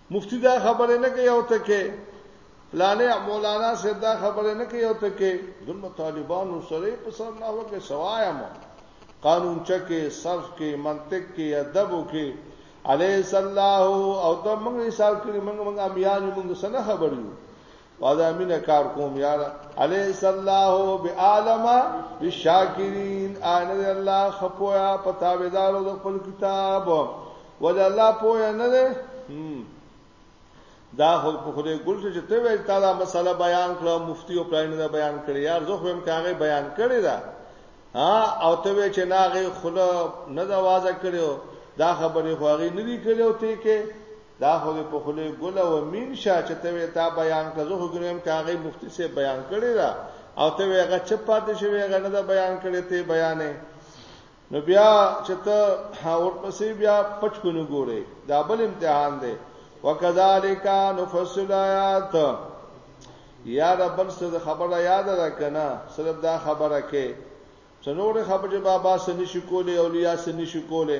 مفتی دا خبره نه کوي او ته کې پلانې مولانا صاحب دا خبره نه کوي او ته کې دمه طالبانو سره په سر نه وکه سوایم قانون چکه صرف کې منطق کې ادب کې علی صلی الله او ته موږ حساب کړی موږ موږ امیان موږ سره خبر یو وادا مینه کار کوم یار الیس الله بعالم بالشاکرین ان الله خپویا پتا ویدارو د خپل کتاب ول الله پویا نه ده دا خو په خوده ګل چې ته ویل تا دا مسله بیان کړه مفتی او پلاین دا بیان کړی یار زه خو هم کاغه بیان کړی دا ها او ته وی چې ناغه خله نه دا وازه کړو دا خبره خو هغه نه دی کړو ته کې دا خو په خله ګل او مين شاه چې ته تا بیان کزو خو ګریم کاغه مفتی سے بیان کړی دا او ته هغه چپ پاتې شوی هغه نه دا بیان کړی ته بیانې نو بیا چې ته اور پسې بیا پټ کونو ګوره دا بل امتحان دی وکذالک نفصل آیات یا دا بل څه خبره یاد را کنه صرف دا خبره کې څنور خبره بابا سني شکولې اولیاء سني شکولې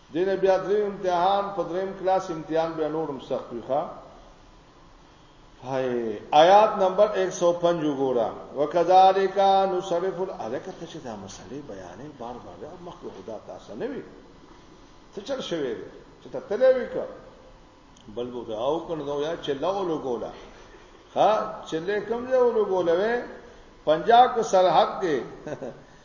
دی نه بیا دریم امتحان په دریم کلاس امتحان بیا نورم سخت وی ښا هاي آیات نمبر 105 وګوره وکذالک نصرف الکه ته چې دا مسلې بیانې بار بار مخکې خدا تاسو نه وی څه چل شوی دی چې ته تلې وکړه بل بو دا او کنه نو یا چې لغو لګولا ها چې لیکم یو لګولوي پنجاب کو سرحد دی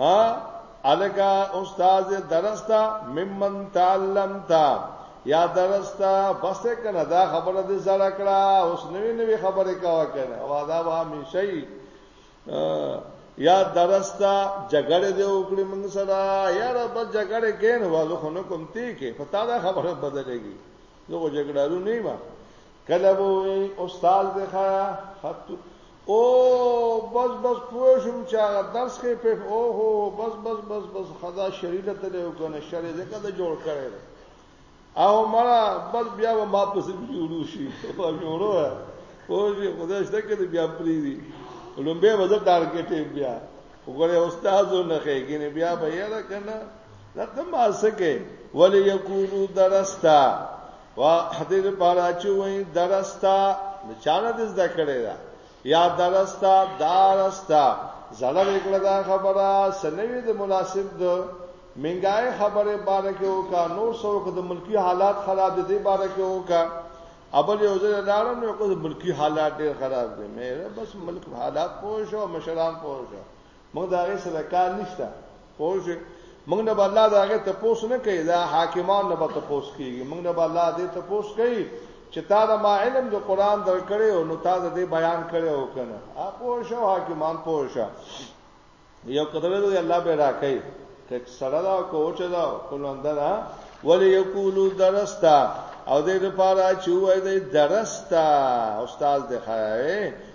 ها الګه استاد درستا ممن تعلمتا یا درستا بس کنه دا خبره دې زړه کړه اوس نوې نوې خبره کاوه کنه او دا به همیشه یا درستا جګړه دې وکړې موږ سره یا رب جګړه کین وازو خو نه کوم تی کې پتا دا خبره بدلېږي زه جګړه نه ما کله به وي استاد دی خیا خط او بس بس پوه شم چې هغه درس کې په او هو بس بس بس بس خدا شریله ته له کنه شری ځکه دا جوړ کړی او مرا بس بیا و ما پسې جوړو شي په جوړو او چې خدای شته کې بیا پری دي لومبه وزه ټارګټ بیا وګوره استاد نه خېګنه بیا به یې را کنه دا تم اسکه ولې یقولو درستا وا دې لپاره چې وای درستا د چانه د زده کړې دا یا درستا دارستا زړه وکړه دا خبره سنوي د مناسب د منګای خبره باره کې وکا نور سو د ملکی حالات خراب دي دې باره کې وکا ابل یو ځل لاړم نو کو ملکی حالات ډېر خراب دي مې بس ملک حالات پوه شو مشران پوه شو موږ دا غي سره کار نشته پوه شئ موږ نه الله دا هغه ته پوس نه کوي دا حاکمان نه به ته پوس کوي موږ نه الله دې ته پوس کوي چې تا دا ما علم د قران درکړې او نو تا دې بیان کړې او کنه ا پوه شو حاکمان پوه شو یو کتل دی الله به راکې ته سره دا کوچ دا کولندرا ولی یقولو درستا او دې لپاره چې وای دې درستا استاد دې خای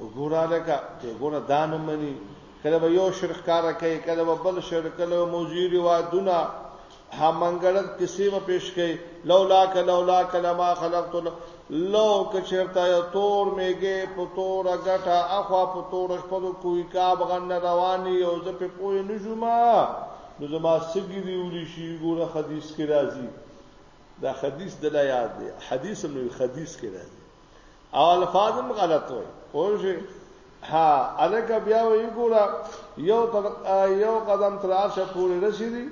وګوره لکه چې ګوره دا نه مني کله به یو شرک کار کوي کله به بل شرک کله موضوع روایتونه همنګړت کسی و پیش کړي لولا ک لولا کلمہ خلقت لو کچرتا یو تور میګه په تور غټه اخوا په تور شپو کوی کاب غن رواني او زه په پوی نجوما نو زما سګي دی ولي شي ګوره حدیث کې راځي دا حدیث د لا یاد دی حدیث نو حدیث کې راځي او الفاظم غلط وي خو شي ها الک بیا وی ګورا یو تر یو قدم تر عرشه پورې رسیدي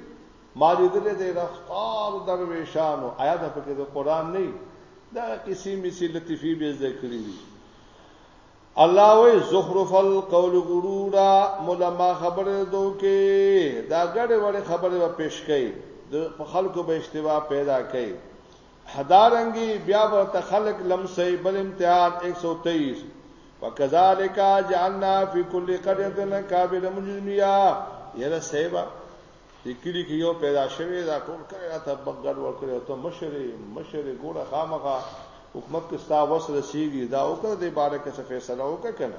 ما لیدلې د رفتار درویشانو آیات په کې د قران نه دا کسی مسی لطیفی به ذکر کړی الله وی زخرف القول غرورا ملما خبره دو کې دا ګډه وړه خبره پیش کړي د خلکو به اشتباه پیدا کړي هدارنګي بیا ورته خلق لمسي بل امتحان 123 وکذالک جعلنا فی کل قريه کابر مجرمیا یره سیبا دې کلی کې یو پیدا شوی دا ټول کړی راته بغګر ور کړی ته مشرې مشرې ګوره خامخه حکومت کې ستا وس رسیږي دا وکړه دې باره کې څه فیصله وکړه کنه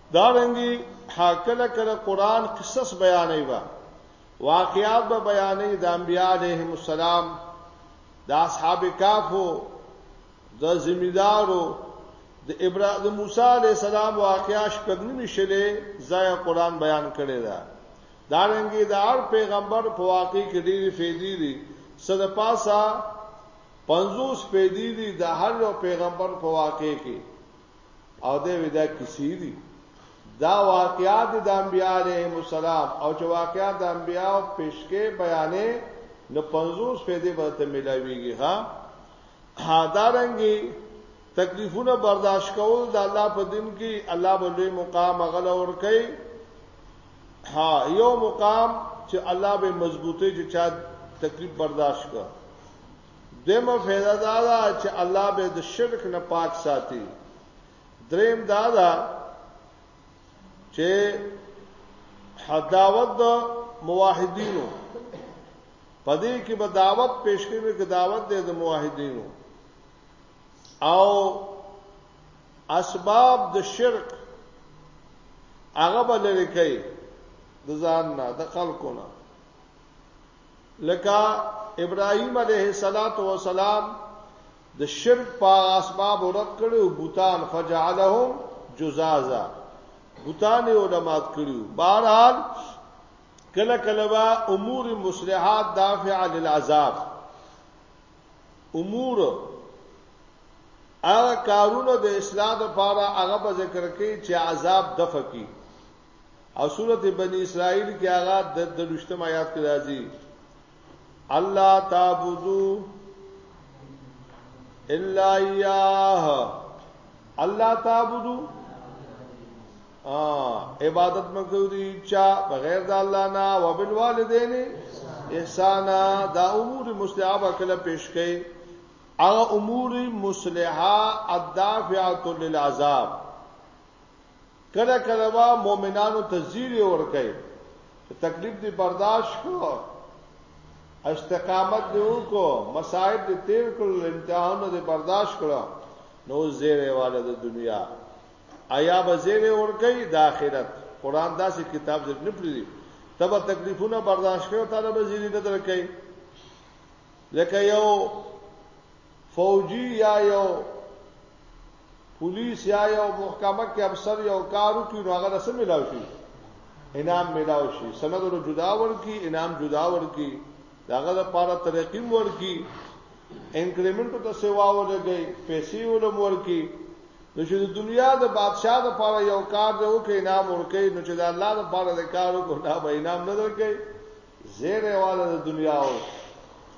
دارنګي حاکله کله قران قصص بیانې و واقعات به بیانې د انبیاء علیهم السلام د اصحاب کافو د ذمہدارو د ابراهیم موسی علی السلام واقعیا شپږنیمه شلې ځای قران بیان کړی دا دارنګي د هر پیغمبر په واقع کې ډېری فیدی دي صد پاسا 50 فیدی دي د هر یو پیغمبر په واقع کې او دې ودا کسی دي دا واقعات د انبیاء علیهم السلام او چې واقعات د انبیاء او پیشکې بیانې نو 50 فیدې به ته ملاویږي ها حاضرنګي تکلیفونه برداشت کول د الله په دین کې الله به لوی مقام غل اور کوي ها یو مقام چې الله به مضبوطه چې چا تکلیف برداشت کړ دویمه فایده دا ده چې الله به د شرک نه پاک ساتي دریم دا ده چې حداوت د موحدینو پدې کې به دعوت پیش کړي کې دعوت دې د موحدینو او اسباب د شرک هغه به لري کوي د ځان نه د خلکو نه لکه ابراهيم عليه الصلاه والسلام د شرک په اسباب رد کړو بوتان فجعلهم جزازا بوتان علماات کړو بهرحال کله کله وا امور مصلحات دافع للعذاب امور هغه کارونه د اصلاح لپاره هغه به ذکر کوي چې عذاب دفع کی او سورته بنی اسرائیل کې هغه د دلشتم آیات کې راځي الله تعبدو الا اياه الله تعبدو ا عبادت مکو دي چا بغیر د الله نه او بل والدین احسان دا امور مستحبه کله پیش کړي هغه امور مصلحه الدافعه للعذاب کله کله به مؤمنانو ته زیری ورکړي تکلیف دی برداشت کو استقامت دی وکړو مصائب دی تیر کړل امتحانونه دی برداشت کړو نو زیره والا د دنیا آیا به زیره ورکړي د آخرت قران داسې کتاب زر نه پریږي تبه تکلیفونه برداشت کړو طالب زیری نه درکې لکه یو فوجی یا یو پولیس یا یو محکمه کې افسر یو کار وکړي نو هغه سره ملاو شي انعام ملاو شي سند له جدا ورکی انعام جدا ورکی داغه لپاره ترقیم ورکی انکریمنت ته سیوا ولګي پیسې ولوم ورکی نو چې د دنیا د بادشاہ د پاره یو کار دی او کې انعام ورکې نو چې د الله د پاره د کارو کو نه به انعام نه درکې زیره والا د دنیا او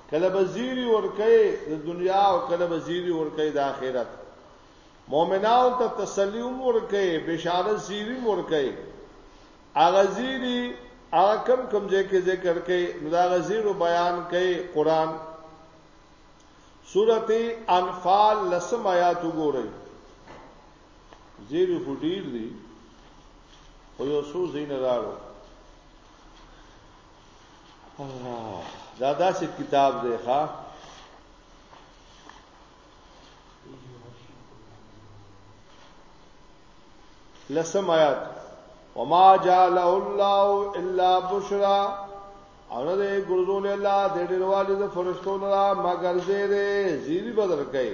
کله بزیری ورکه د دنیا او کله بزیری ورکه د آخرت مؤمنانو ته تسلی ورکه بشارت زیری ورکه اغه زیری هغه کم کم ځای کې ذکر کوي نو دا غزیر بیان کوي قران سورته انفال لسم آیات وګورئ زیر هډیر دی او یو څو زین راړو دا داسې کتاب دی ښا لسم آیات وما جعل الله الا بشرا او نه دی ګرځول الله د ډیروالي د فرشتو نه مگر زیره زیری بدل کوي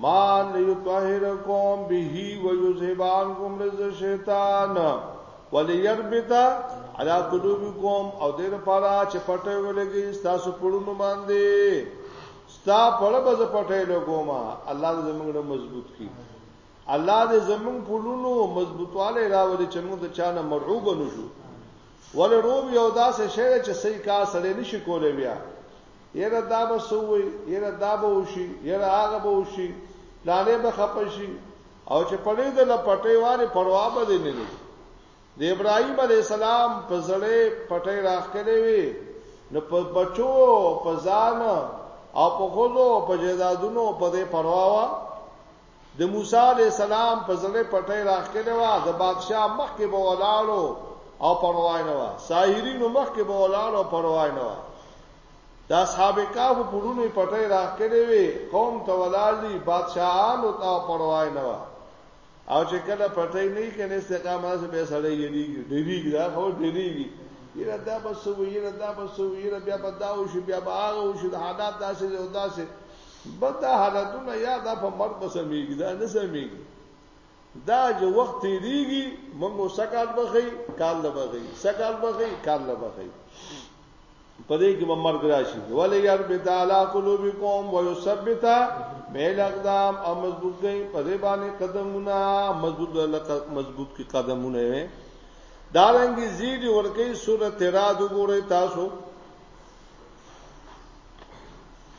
ما ليطهركم به ويذهب عنكم رز الشيطان وليربط على قلوبكم او دې لپاره چې پټه ولګي تاسو پړونو باندې ستا پړه به پټه لګوم الله دې زموږ مضبوط کړي الله دې زموږ پړونو مضبوطواله راوړي چې موږ د چانه مرعوب نشو ولې روب یو داسې شی چې صحیح کار سره نشي کولای بیا یره دا به سوی یره دا به وشي یره هغه به وشي پلانې به خپشي او چې پړې د لپټې واره پروا به دې نه لري د ابراهيم عليه السلام په زړه پټې راخلې وي نو په بچو په ځان او په خودو په جیدادونو په دې پروا وا د موسی علی السلام په زړه پټه راخلې وا د بادشاہ مخ کې به ولاړو او پروايي نه وا ساحرینو مخ کې به ولاړو او پروايي نه وا د اصحاب کاف په ډونې پټه راخلې وي قوم ته ولاړ دي بادشاہانو ته پروايي نه وا او چې کله پټه نه کنه استقامت به سړی یریږي ډیریږي دا خو ډیریږي یره دا بس ویره دا بس ویره بیا بداو شي بیا باغ او شي حالات داسې او داسې بد دا حالتونه یا دا په مرګ به سمېږي دا نه سمېږي دا جو وخت تیریږي موږ سکال بخی کال لبخی سکال بخی کال لبخی پدې کې به مرګ راشي ولې یار به تعالی قلوبکم ويثبت بیل اقدام او مضبوط کړي پدې باندې قدمونه مضبوط لکه مضبوط کی قدمونه وي دارنګي زیډ ورکی سورته را دګورې تاسو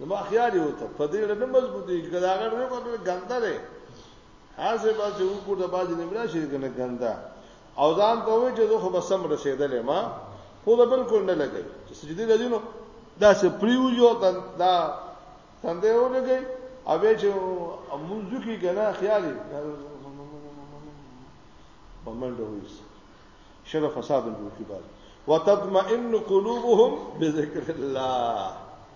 نو ما خیال یو ته په دې نه مضبوطی چې دا غړ نه کوته ګنده ده هغه به چې وګور د باز نه بلا شي کنه ګنده او ځان ته وې چې زه خو به سم رسیدلې ما خو دا بالکل نه لګي چې سجدي لږی نو دا سه پریو یو دا دا څنګه و لګي او به چې منځو کې کنه خیال په منډه وې شرف فساد جوړ کی باز وتطمئن قلوبهم بذكر الله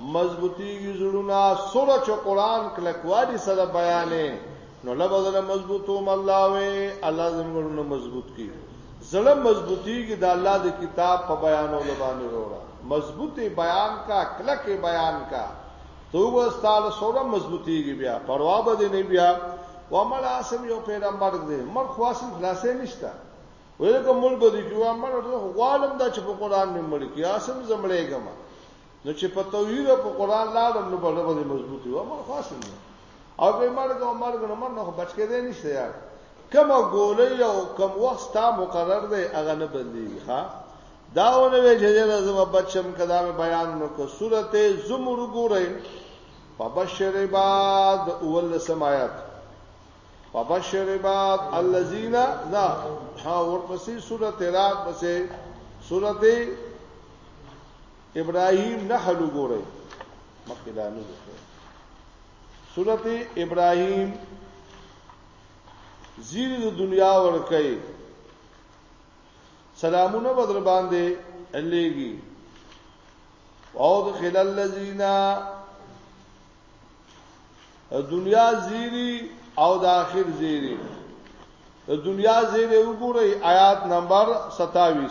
مضبوطیږي زړونه سره چې قران کلکوالي سره بیانې نو لبدل مضبوطوم الله وي الله زموږونه مضبوط کی زړه مضبوطیږي د الله د کتاب په بیانو لبانې وروړه مضبوطی بیان کا کلکه بیان کا تو وستاله سره مضبوطیږي بیا پروا به دې نه بیا ومل اسم یو پیغمبر دې مر خواسم خلاصې نشته ویل کوم مل به دې کوه مر غوالم دا چې په قران مې مړ کی اسم زمړېګم نو چې په توحید او په قران لاړم نو په ډبه دې مضبوطی و ما خاصم نه او به مرګ او مرګ نه مرنه بچ کې دې نشته یار کما ګولې او کم وخت تا مقرر دی هغه نه بنديږي ها داونه وی چې دا زما بچم کدا مې بیان نو کو سورته زمر ګورې فبشر عباد اول سمات فبشر عباد الذين ذا ها ورپسې سورته را پسې سورته ابراهيم نحل وګورئ مخکې دا نه وکړه سورته ابراهيم زیر د دنیا ورکه سلامونه بدر باندې الیږي او د خلل الذین دنیا زیری او د اخر زیری د دنیا زیری وګورئ آیات نمبر 27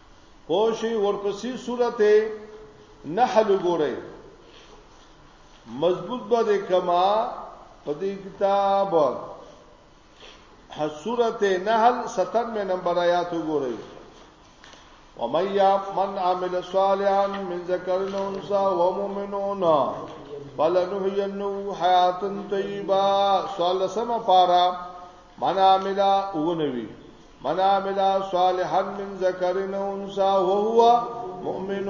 پوشي ورپسې سورته نحل ګورئ مضبوط به کما په دې کتاب سورته نحل 97 نمبر آیات ګورئ ومن يعمل عمل صالحا من ذكر او انثى ومؤمنون فلنحيينه حياه طيبه صالح سما پارا من عمل اونوي من عمل صالحا من ذکر او انثى وهو مؤمن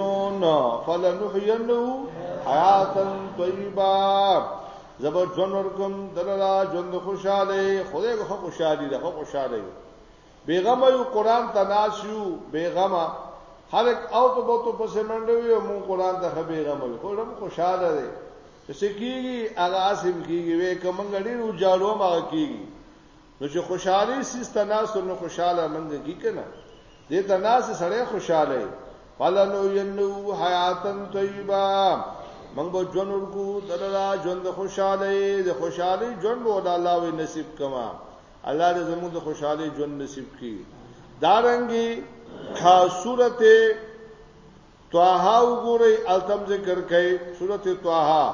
فلنحيينه حياتا طيبه زبر جون ورکم دلرا جون خوشاله خوده خو خوشالي ده خو خوشاله بیغمه یو قران تناسیو بیغمه خلق او ته بو ته پسې منډوي او مون قران ته خبيغه مې خو رم خوشاله دي چې کیږي هغه اسیم کیږي وې کوم غړي رو جاړو ما کیږي نو چې خوشحالي سیسته ناسو نو خوشاله منګه کی کنه دې ته ناس سره خوشاله فلنو ینو حیاتن طیبا من به ژوند ورکو دلرا ژوند خوشاله دې خوشحالي ژوند به الله وي نصیب کما الله دې زموږ د خوشحالي ژوند نصیب کړي دارنګي ها سورته طه وګورئ التم ذکر کړي سورته طه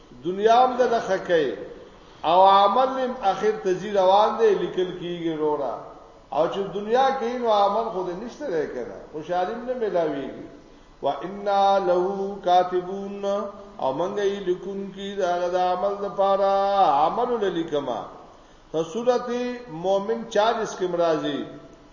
دنیا هم د لخه کوي او عمل هم اخر ته زی روان دی لیکل کیږي وروړه او چې دنیا کې نو عمل خو دې نشته راي کنه خوشحالي نه ملاويږي و انا له کاتبون او منګه یې لیکون کی دا د عمل لپاره عمل للیکما فسورته مؤمن 40 کې مرাজি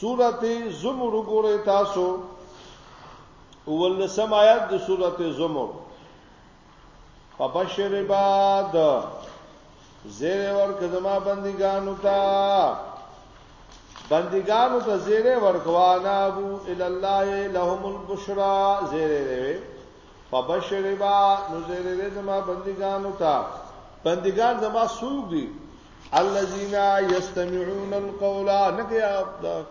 سورت زمر وګورئ تاسو ولسم آیات د سورت زمر فبشر عباد زیر ورک زما بندگانو تا بندگانو ته زیر ورکوانا ابو ال الله لهم البشرا زیر دی فبشر با نذیر زما بندگانو ته بندگان زما سوق دي الذين يستمعون القول نکیا دا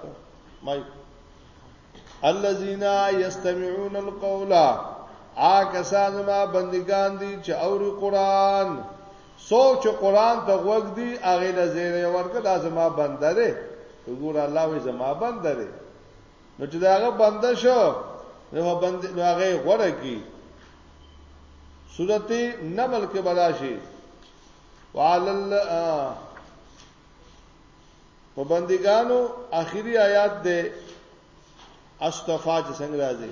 مای الذين يستمعون القول آ کسان زما بندگان دي چې اوري قران سوچ قران ته وګ دي اغه لزیره ورکه دا زما بندره وګور الله وي زما بندره نو چې داغه بنده شو نو بند نو هغه غوړه کی سورته نمل کې براشي وعلل په بندګانو اخیری آیات ده استفاج څنګه راځي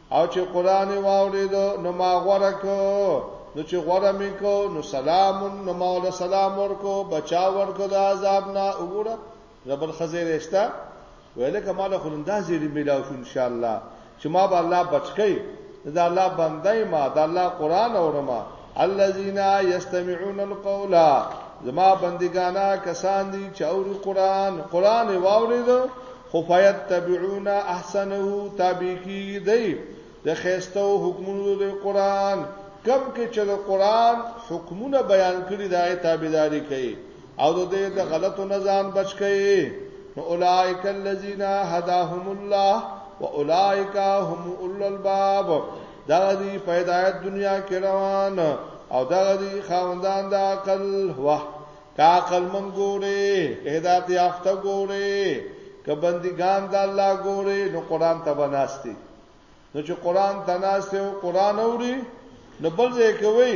او چې قران واورید نو ما غوړه کو نو چې غوړه مې کو نو سلام نو ما ول سلام ورکو بچا ورکو د عذاب نه وګوره رب الخزیر اشتا ویل کماله خلندا زیری ملاو شو ان شاء الله چې ما به الله بچکی دا الله بندای ما دا الله قران اورما الذين يستمعون القول زما بندګانا کسان دي چې اوري قران قران واورید خو فیت تبعون احسنه تابع کی دی د خيستو حکمونو د قران کم کې چې د قران حکمونه بیان کړي دای تابعداري کوي او د دې د غلطو نظام بچ کوي نو اولائک الذین هداهم الله واولائک هم اولو الباب دا دی په هدایت دنیا کې روان او دا دی خاوندان د عقل واه کا عقل من ګوره هدایت یافته ګوره که بندگان د الله ګوره نو قران ته بناستی نو چې قران ته ناسته او قران اوري نو بل ځای کوي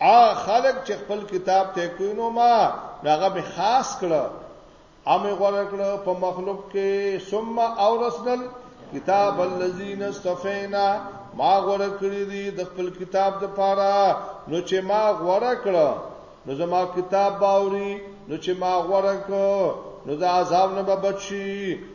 هغه خلک چې خپل کتاب ته کوینو ما هغه به خاص کړه امه غوړه کړه په مخلوق کې ثم اورسل کتاب الذين استفینا ما غوړه کړی دی د خپل کتاب د پاره نو چې ما غوړه کړه نو زما کتاب باوري نو چې ما غوړه کړه نو دا عذاب نه بچي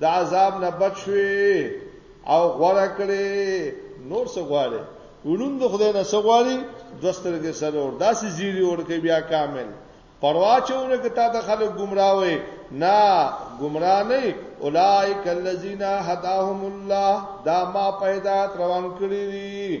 د عذاب نه بچ شوي او غوړه کړي نور څه غواړي ولوم د خدای نه څه غواړي دوسترګې سره ور داسې زیری ورکه بیا کامل پروا چونه کې تا ته خلک گمراه وي نه گمراه نه اولائک الذین هداهم الله دا ما پیدا روان کړی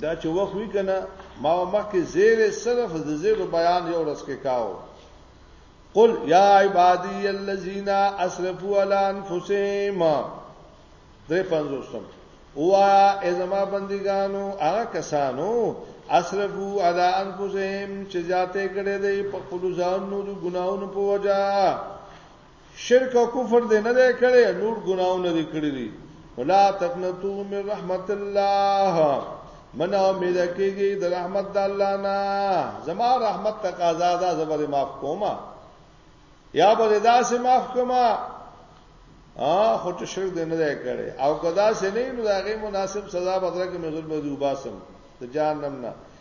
دا چې وخت وی کنه ما مخکې زیر صرف د زیر بیان یو ورځ کې کاو قل یا عبادی الذین اسرفوا علی انفسهم درې پنځوستم وا ازما بندګانو هغه کسانو اسرفو علی انفسهم چې ذاته کړي دی په خپل ځانونو د ګناونو په وجا شرک او کفر دې نه دی کړی نور ګناونه دې کړی دي ولا تقنطوا من رحمت الله من امید کېږي د رحمت د الله نه زما رحمت تقاضا ده زبر معاف کوما یا به دا سه معاف کوما ا خو ته شرک دې نه دی کړی او کدا سه نه نو داغه مناسب سزا بدره کې مزل به دوباسم ته جهنم نه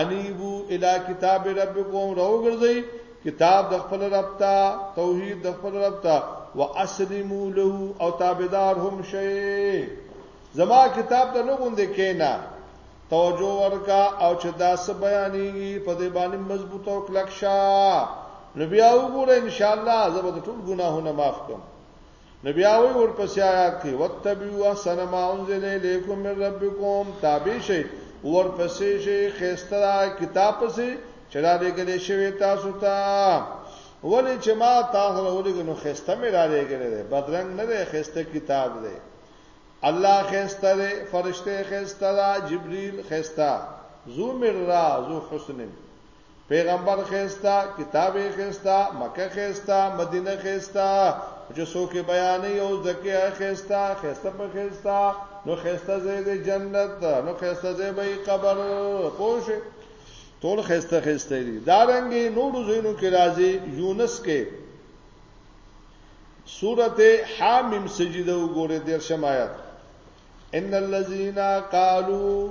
انیبو الی کتاب ربکم راوګرځي کتاب د خپل رب ته توحید د خپل رب ته واسلموا له او تابعدار هم شي زما کتاب ته نه غوندې کینا توجه ورکا او چې دا څه بیانېږي په دې باندې مضبوط او کلک شه نو بیا وګوره ان شاء الله زه به ټول ګناهونه معاف کوم نو بیا وی ورپسې آیات کې وتبیو احسن ما انزل الیکم من ربکم تابع شي ورپسې شي خسترا کتاب پسې چرا دې ګلې شوی تاسو ته ولې چې ما تاسو له ولې نو خسته مې را دې ګلې بدرنګ نه دی خسته کتاب دی الله خسته دی فرشته خسته دا جبرئیل خسته زو مر را زو حسن پیغمبر خیسته، کتاب یې خیسته، مکه خیسته، مدینه خیسته، چې څوک بیانې او ځکه خیسته، خیسته په خیسته، نو خیسته زې د جنت، نو خیسته زې به قبر پوش ټول خیسته خیسته دي. دا رنګي نورو زینو کې راځي یونس کې سورته حامیم سجده وګوره دیر شمایت ان الذين قالوا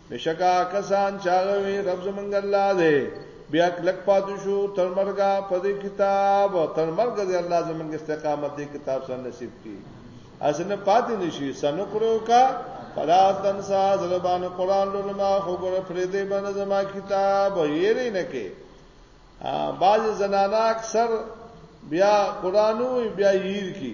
بشکا کسان چاغوي رب زمنګ الله دې بیا کلک پاتو شو تر مرګه په دې کتاب تر مرګه دې الله زمنګ استقامت دې کتاب سره نصیب کړي اسنه پاتې نشي سنو کړو کا فلا تنسا زلبان قران لولما خو ګره فرې دې باندې زما کتاب یې نه کې بعض زنانا اکثر بیا قران وی بیا ییر کی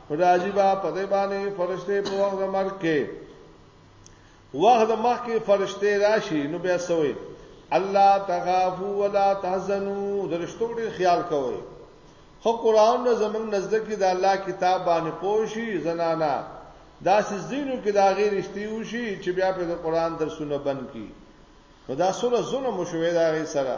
راځي با په دې باندې فرشته په وخت د مرګ کې وخت د مخ کې فرشته راشي نو بیا سوي الله تخافو ولا تحزنوا درشتو ډیر خیال کوئ خو قران نه زمنګ نزد کې د الله کتاب باندې پوښي زنانا دا سزینو کې دا غیر اشتیو شي چې بیا په قران درسونه بند کی خدا سره زونه مشوي دا غي سره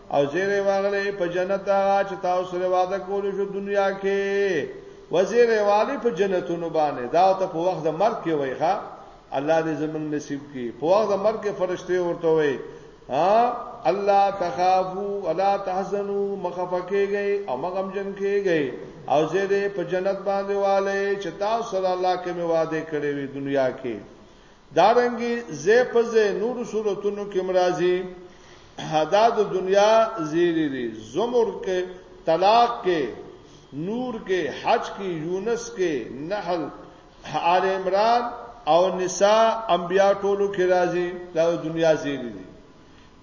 او زیره واغلی په جنت هغه چې تاسو سره وعده کول شو دنیا کې وزیر والی په جنتونو باندې دا ته په وخت د مرګ کې وای ښا الله دې زمنګ نصیب کړي په وخت د مرګ کې فرشته ورته وای ها الله تخافو ولا تحزنوا مخفقېږي او مغم جن کېږي او زیره په جنت باندې والي چې تاسو سره الله کې می وعده کړې وي دنیا کې دارنګي زه په زه نور صورتونو کې مرাজি حدا د دنیا زیری دی زمر کې طلاق کې نور کې حج کې یونس کې نحل آل عمران او نساء انبیا ټولو کې راځي دا د دنیا زیری دی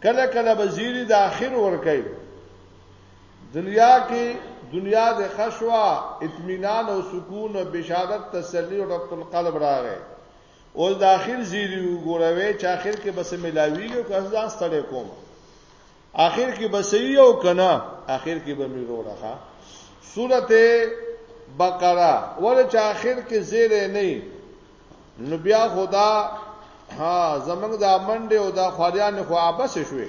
کله کله به زیری د اخر ور کوي دنیا کې دنیا د خشوا اطمینان او سکون او بشارت تسلی او رب القلب راغی اوس د اخر زیری وګوروي چې اخر کې بس ملاویږي که ځان ستړی کوم اخر کې بس یو کنه اخر کې به میرو راخه سورته بقره ول چې اخر کې زیره نه نو بیا خدا ها زمنګ د منډه او د خواریان خو عباس شوي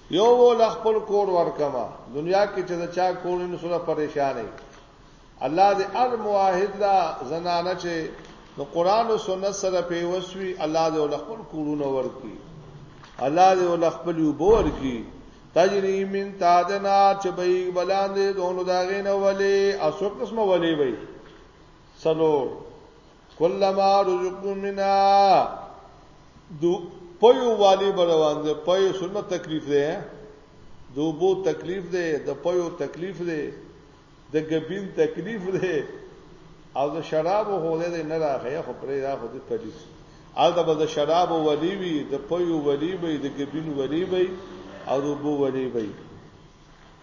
یو ول خپل کور ورکما دنیا کې چې دا چا کور نو سره پریشانې الله دې ار موحد لا زنانه چې نو قران او سنت سره پیوسوي الله دې ول خپل کورونه ورکي الله دې ول خپل وبو ورکي تجری من تادنا چې به بلاندې دونو داغې نه ولې اسو قسمه ولې وي سلو کلما رزقو منا دو پيو والی بروان ده پيو سنت تکلیف ده دو بو تکلیف ده د پيو تکلیف ده د ګبین تکلیف ده او د شراب هو ده نه راخه خو پرې را خو دې پدې الته به د شراب ولی وي د پيو ولی وي د ګبین ولی وي او د بو ولی وي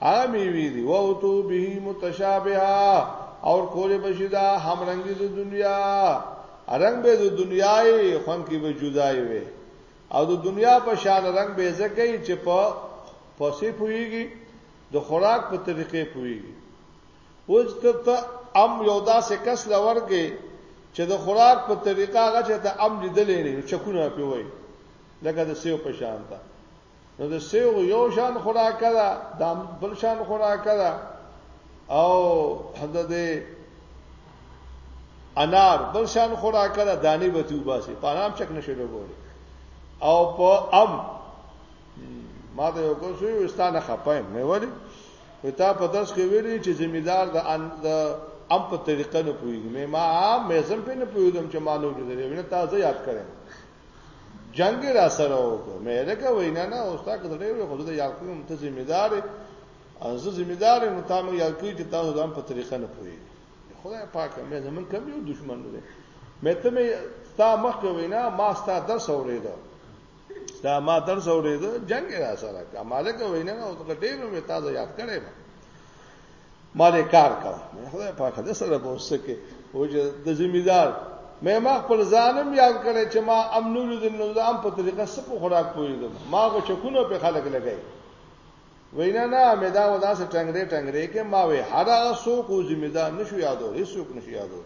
هغه میوی دی ووتو به متشابها اور کوله بشی دا همرنګی د دنیا رنگ به د دنیاي خون کې به جدای وي او د دنیا په شان رنگ به زکه چې په پسې پويږي د خوراک په طریقې پويږي اوس ته ام یو داسې کس لورګي چې د خوراک په طریقه غچ ته ام لیدلې نه چکونه پیوي لکه د سیو په شان ته نو د سیو یو شان خوراکه ده د بل شان خوراکه ده او د دې انار بل شان خوراکه ده دانی به تو باسي په نام چک نشي لګوري او په ام ما ته یو کوم شوی وستانه خپایم مې ولی وتا په درس کې ویلي چې زمیدار د ان د ام په طریقه نه پوي مې ما مې زم په نه پوي دم چې مانو دې ویني تازه یاد کړم جنگ را سره وکړو مې لکه وینا نه او تاسو کله ډېر خو د یاد کوم ته ذمہ دار زه ذمہ دار نو تاسو یاد کوي چې تاسو ځم په طریقه نه پوي خدای پاک مې زمون کم یو دشمن دی مې ته مې تا مخ وینا ما ستا درس اوریدو دا ما درس اوریدو جنگ را سره کا مالک وینا او ته ډېر مې تاسو یاد کړې ما دې کار کاو مې خدای پاک دې سره به وسکه او چې د ذمہدار مې ما خپل ځانم یاد کړی چې ما امنول د نظام په طریقه سپو خوراک پویږم ما غو چکونو په خلک لګای وینا نه مې دا ودا سره ټنګړې ټنګړې کې ما وې هر هغه څوک او ذمہدار نشو یادو هیڅ څوک نشو یادو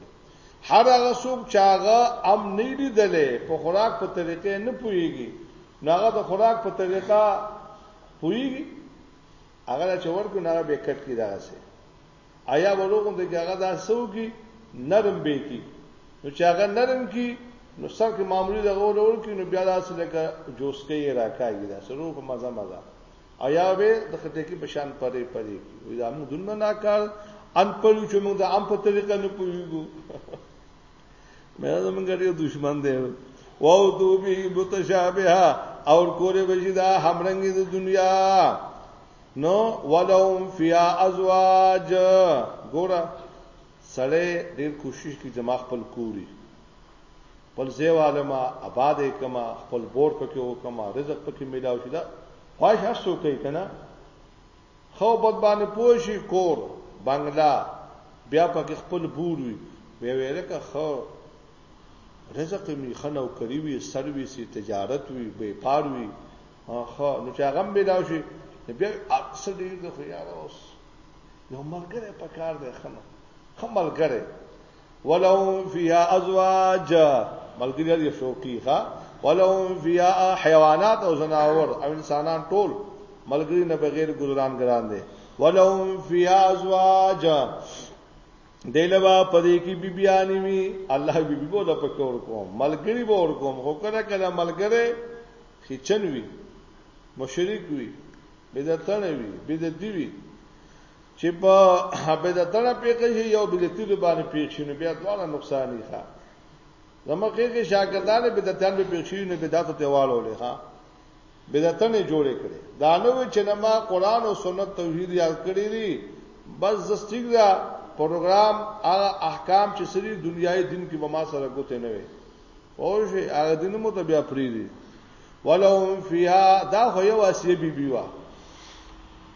هر هغه څوک چې هغه ام نه لیدلې په خوراک په طریقې نه پویږي ناغه د خوراک په طریقه پویږي هغه لا چې ورکو نه به کټ کی دا سه آیا ولوغون ته هغه دا سو کی نرم به کی نو چې هغه نرم کی نو سر کې معمولی دغه ولور کی نو بیا داسې لکه جوس کې راکاږي دا سره په مزه مزه آیا به د خټه کې بشان پرې پرې وي دا موږ دنه ناکار ان پلو چې موږ د ام په طریقه نه پویګو مې زمونږ یو دشمن دی واو تو به متشابهه او کولې بشي دا همرنګي د دنیا نو ولهم فیا ازواج ګوره سړی ډیر کوشش کوي چې ما خپل کوري خپل زیواله ما آباد کما خپل بور پکې وکما رزق پکې میلاو شي دا خواهش هر څوک کوي کنه خو بد باندې پوه شي کور بنگلا بیا پکې خپل بور وي وی ویره که خو رزق می خنه او کری وي سرویس تجارت وي بیپار وي خو نو چې هغه به دا شي بیا اکثر ډیر د خو یار اوس یو ملګری پکار دی خنه خملګری ولهم فيها ازواج ملګری دی شوقی ښا ولهم فيها حیوانات او زناور او انسانان ټول ملګری نه بغیر گزاران ګران دي ولهم فيها ازواج دلوا پدې کې بیبيانی وی الله بیبي بو د پکور کوم ملګری بو ور کوم خو کله کله ملګری خچن وی مشرک وی بدعتن وی بدعت وی چې په بدعتنه پیښ شي یو بدعتي د باندې پیښ شي نو بیا دواړه نقصان یې ښه زمکه کې شاګردان بدعتان به پیښ شي نو بدعت ته والو لې ښه بدعتنه جوړ کړي دا نو چې نما قران او سنت توحید یاد کړی دي بس زستګ دا پروګرام هغه احکام چې سری دنیای دین کې به ما سره ګوتې نه وي او شي هغه دین مو ته بیا پری دي ولهم فیها دا خو یو اسیه بی بیوا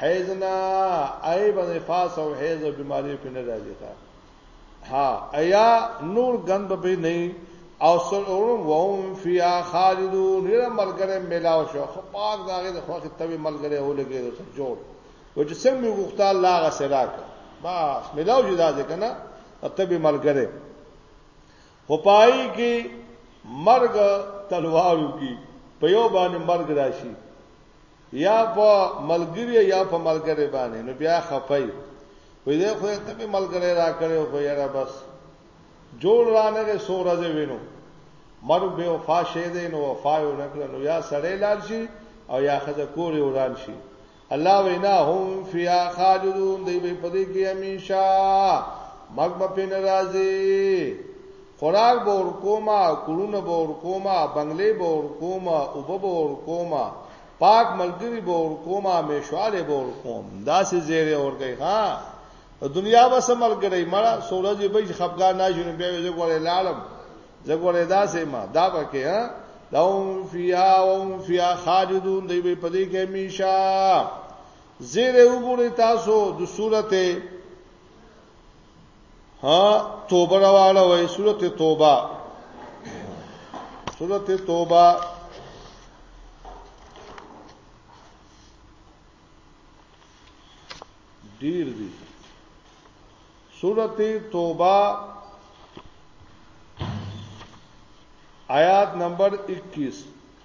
حیض نه عیب نفاس او حیض بیماری په نه راځي تا ها ایا نور غند به نه او سرورم وهم فیا خالدون یره ملګری ملاو شو خو پاک داغه د خوخه توی ملګری ولګي د جوړ و چې سم یو غوښتا الله غ سره کا بس ملاو جی دا ځکه نه ته به ملګری خو پای کې مرګ تلوارو کې په یو باندې مرګ راشي یا په ملګری یا په ملګری باندې نو بیا خپای وې دا خو ته به ملګری را کړو خو یاره بس جوړ را نه کې سو راځي وینو مر به وفا شه دې نو وفا یو نکړه نو یا سړی لار شي او یا خزه کور یو ران شي الله وینا هم فیا خالدون دی به پدې کې همیشه مګ په ناراضي خوراک به ورکوم، کورونه به ورکوم، بنګلې به ورکوم، اوبه به ورکوم، پاک ملګري به ورکوم، میشواله به ورکوم. داسې زیری ورکوي ها د دنیا به څه ملګری مړه سورځي به خپګان نه شي نو بیا یې زګورې لاړم زګورې داسې ما دا پکې ها لهم فیها وهم فیها خالدون دی به پدې کې همیشه زیر وګوري تاسو د سورته ها توبه راواله وای سورته توبه سورته توبه ډیر دی سورته توبه آیات نمبر 21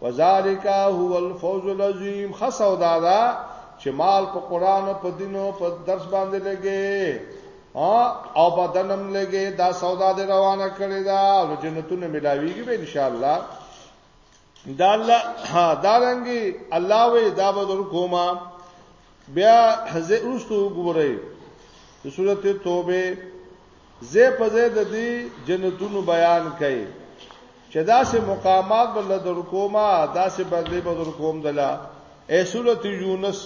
وذالک هو الفوز العظیم خسو دادا چې مال په قران او په دین او په درس باندې لګي او بدنم لګي دا سودا دې روانه کړی دا او جنتونه ملاویږي به ان شاء الله دا الله دا رنګي الله وې دا بدر کوما بیا هزه اوستو وګورئ د سورته توبه زه په زه د دې جنتونو بیان کړي چې داسې مقامات بل در کومه داسې بدلی به در کوم دلا اے سورته یونس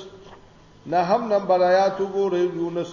نه هم نمبر آیات وګورئ یونس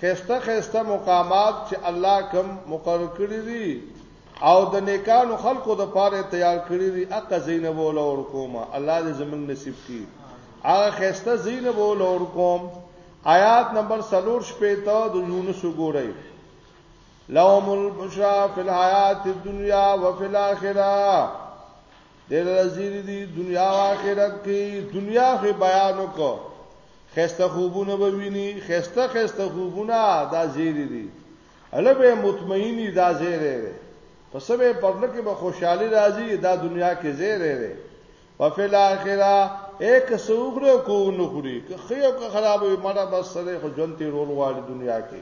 ښایسته ښایسته مقامات چې الله کوم مقرر کړی دي او د نیکانو خلقو د پاره تیار کړی دي اقا زینب ول اور کوم الله دې زمنګ نصیب کړي هغه ښایسته زینب ول اور کوم آیات نمبر 3 شپې ته د یونس وګورئ لهم البشرا فی الحیات الدنیا وفی الاخره دې لزیری دی دنیا او آخرت کې دنیا خې بیان وکړه خسته خوبونه به ویني خسته خسته خوبونه دا زیری دی اله به مطمئنی دا زیری دی په سبه پرله کې به خوشحالي راځي دا دنیا کې زیری دی او فل اخره ایک سوغره کو نخوري که خیو که خراب وي مړه بس سره خو جون تی رول والی دنیا کې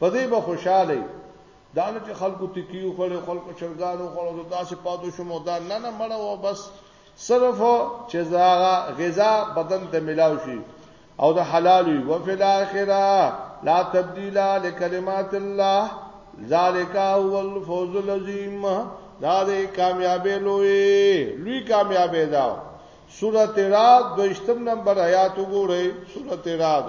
په دې به خوشاله دا نه چې خلکو تکي وخوړې خلکو چرګان وخوړو زه داسې پاتو شوم او دا نه نه مړه و بس صرف چې زاغه غذا بدن ته ملاو شي او د حلال وي او فی الاخره لا تبديل لکلمات الله ذالک هو الفوز العظیم دا دې کامیابې لوی لوی کامیابې دا سورۃ رات دوشتم نمبر آیات وګورئ سورۃ رات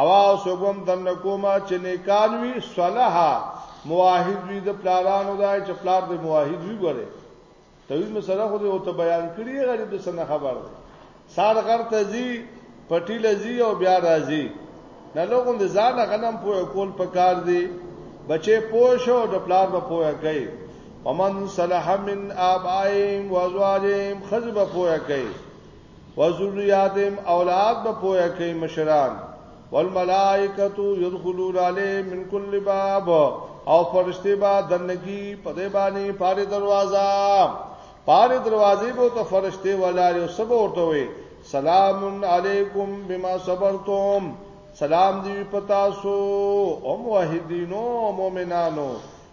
اوا سوګم دن کوما چې نیکان وی صلاح مواحد وی د پلارانو دای چې پلار د مواحد وی غره توی مسله خو دې او ته بیان کړی غریب د سن خبر دی سار غر تزي پټی لزی او بیا راځي نه لوګون د ځان غنم په کول پکار دی بچې پوښو د پلار په پوهه کوي ومن صلح من آبائهم وازواجهم خزب پوهه کوي وذریاتهم اولاد به پوهه کوي مشران والملائکه يدخلون عليه من كل باب او فرشتي با دنګي په دې باندې پاره دروازه پاره دروازې به ته فرشتي ولاله سب ورته وي سلام علیکم بما صبرتم سلام دی پتا سو او موحدینو مؤمنانو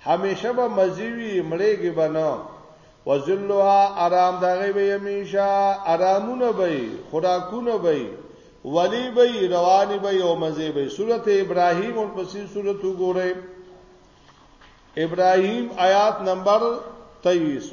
همیشه به مزی وی مړېږي به نه وذلها آرام دغه به همیشه آرامونه به خوراکونه به ولی به رواني به او مزه به سورته ابراهيم او پسې سورته وګوره ابراهيم آیات نمبر 23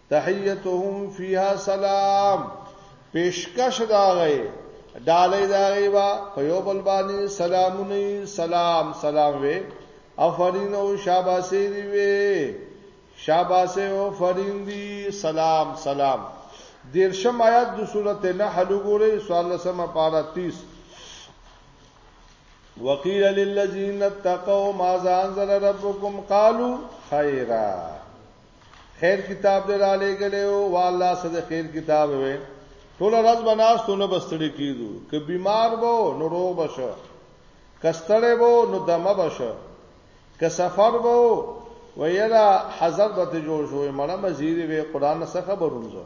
تحیتهم فیها سلام پیشکش داغی ډالۍ داغی با په یو بل باندې سلامونه سلام سلام وی افرین او شاباسه دی وی شاباسه او فرین دی سلام سلام دیرشم آیات د سورته نحل وګورئ سوال لسمه پارا 30 وقيل للذين اتقوا ماذا انزل ربكم قالوا خيرا خیر کتاب دې را لېګلې او والله سره خیر کتاب وې ټول راز بناستونه بستړي کیدو که بیمار وو نو روغ بشو کستړې وو نو دمه بشو که سفر وو ویرا حضرت به جوړ شوې مړه مزيري وې قران څخه خبرونځو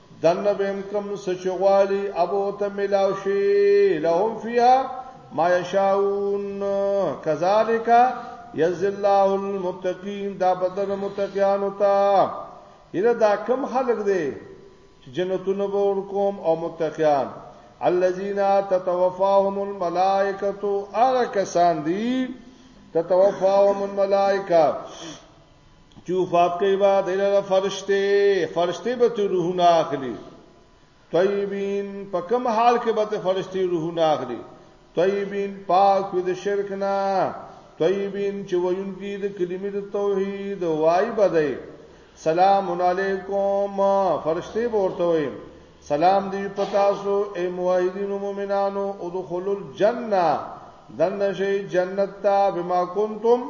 دننه به هم کوم څه چې غواړي هغه ورته میلاو شي، لهم فیها ما یشاؤون کذالک یجزی الله المتقین دا بدل متقیانو ته یره دا کم خلق دی چې جنتونه به ورکوم او متقیان الذين تتوفاهم الملائکه هغه کسان دي تتوفاهم الملائکه چوفات کوي با دله فرشته فرشته به ته روحونه اخلي طیبین په کوم حال کې به ته فرشتي روحونه اخلي طیبین پاک د شرک نه طیبین چې وینکی د کلمې د توحید وای بدای سلام علیکم فرشتي ورته وي سلام دی پتا سو اے موحدین مومنانو ادخلوا الجنه دنه شي جنت ته بما کنتم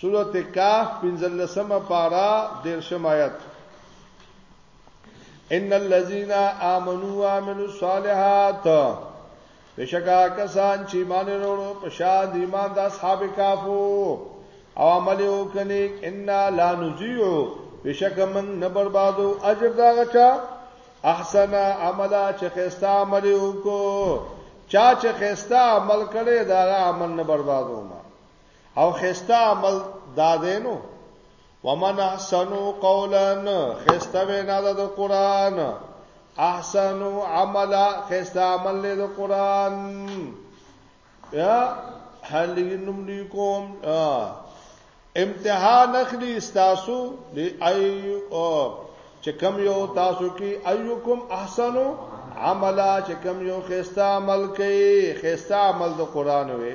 سورت کاف پنزلسم پارا دیرشم آیت ان الذين امنوا وعملوا الصالحات بشکا کسان چې ایمان وروړو په شان د ایمان د اصحاب کافو او عمل وکړي ان لا نذيع بشک من نه بربادو اجر دا غچا احسن عملا چې خستا عمل وکړو چا چې خستا عمل کړي دا عمل نه بربادو ما او خسته عمل دا دی نو ومن احسنو قولا خسته وینا د قران احسنو عملا خسته عمل له قران یا حلینم لیکوم امتحان اخلي تاسو دی ای او چې کم یو تاسو کې ایوکم احسنو عملا چې کم یو خسته عمل کوي خسته عمل د قران وي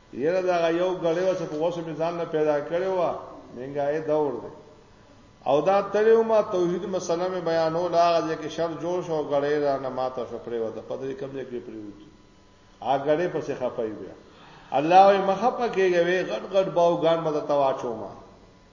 یره دا یو غړې وسه په وسه می ځان نه پیدا کړې و منګای دور دی او دا تلو ما توحید مسله می بیانو لا غځه کې شر جوړ شو غړې را نه ماته شو پرې وته په دې کم نه کې پرې وته ا غړې پسې خپای بیا الله وي مخه پکېږي غټ غټ باو ګان مده تواچو ما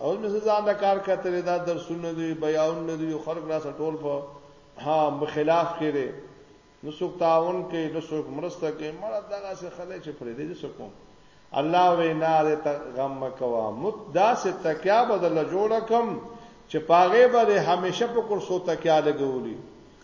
او مې ځان د کار کتلې دا درسونه دی بیان نه دی خلک را سټول په ها مخالف کړي نو څوک تعاون کوي نو څوک مرسته کوي مړه دغه څه خلک چې پرې دې څه کوم الله وینا دې غم مکوا مت دا څه تکیا بدل جوړ کم چې پاغه به همیشه په کرسو تکیا لګولي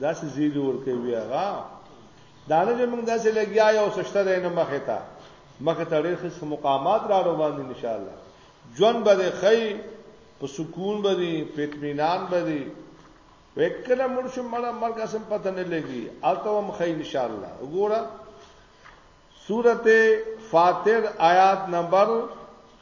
دا څه زید ورکه وی هغه دا نه موږ دا څه لګیا یو سشته ده نه مخه تا مخه ته ډېر خصه مقامات را روان دي ان شاء الله جون به خی په سکون باندې په اطمینان باندې وکړه مرشم مړه مرګه سم پته نه لګي الته هم خی ان شاء الله وګوره سورته فاطر آیات نمبر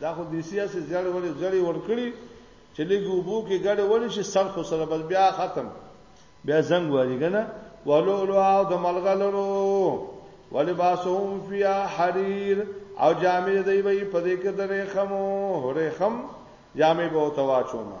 دا خو دې سیاسي ځړ ولې ځړې ورکړي چې لګي وبو کې ګډه ولې شي سر خو سره بس بیا ختم بیا زنګ وایي کنه ولو لو او د ملغلرو ولې باسوم فیا حریر او جامې دی وی په دې کې درې خمو هرې خم جامې به توا چوما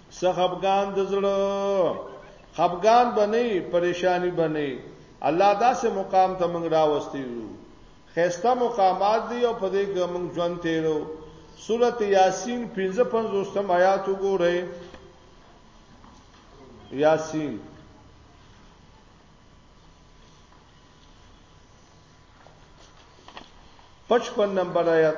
څه خفګان د زړه خفګان بنئ پریشانی بنئ الله داسې مقام ته موږ راوستي یو خيسته مقامات دی او په دې کې موږ ژوند تیرو سورت یاسین 55 آیات وګورئ یاسین پچپن نمبر آیت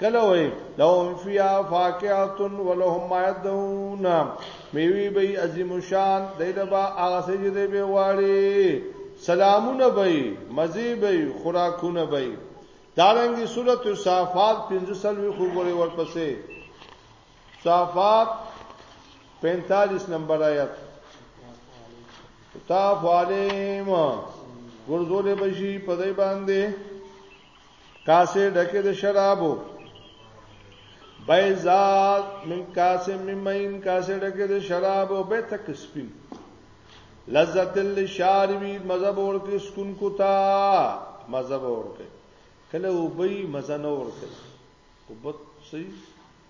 کله وای لهم فیا فاکهتون ولهم ما یدون میوی به عظیم شان دایلبا هغه سې دې به واړي سلامونه به مزي به خوراکونه به دارنګي سورۃ الصافات 55 خو ګوري ورپسې صافات 45 نمبر آیت طاف علیم ورزول بشی په دې باندې کاسه ډکه د شرابو بیزا من کاسه ممین کاسه ډکه د شرابو به تک سپین لذت للشاربی مذهب ورکه سکون کوتا مذهب ورکه کله وبي مزه نه ورکه وبت صحیح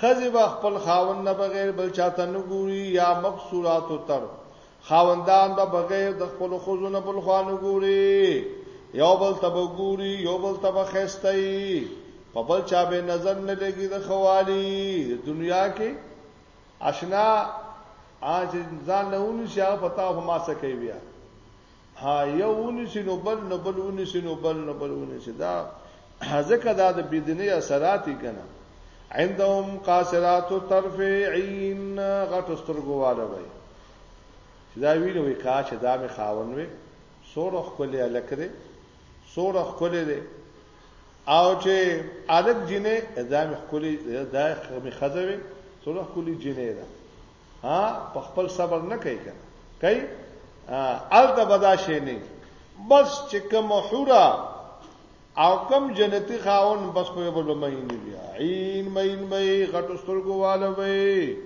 ښځې به خپل خاوند نه بغیر بل چاته نه ګوري یا مقصورات تر خاوندان به بغیر د خپل خوځو نه بل خوانه ګوري یو بل تب ګوري یو بل تب خستای په بل چا به نظر نه لګي د خوالي دنیا کې آشنا اج ځان له ونی شي پتا هم ما سکه بیا ها یو ونیسی نو بل نو بل ونیسی نو بل نو بل ونیسی دا ځکه دا د بيدینه اثراتي کنه عندهم قاصرات طرف عين غټ سترګواله وای چې دا ویلو وی کا چې دا می خاون وی سوره خپلې الک دی سوره خپلې دی او چې الک جنې دا می خپلې دا می خزوي سوره خپلې جنې ده ها په خپل صبر نه کوي کنه کوي الته بدا شي نه بس چې کوم حورا او کم جنتی خاون بس خو به لمین بیا عین مین مې غټو سترګو والو وي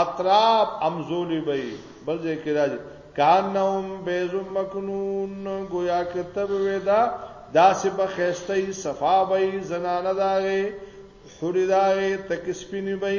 اطراف امزولی وي بل ځای کې راځي کانهم بیز مکنون گویا کتب ودا داسې په خيسته صفا وي زنانه داغه حوری داغه تک سپینی وي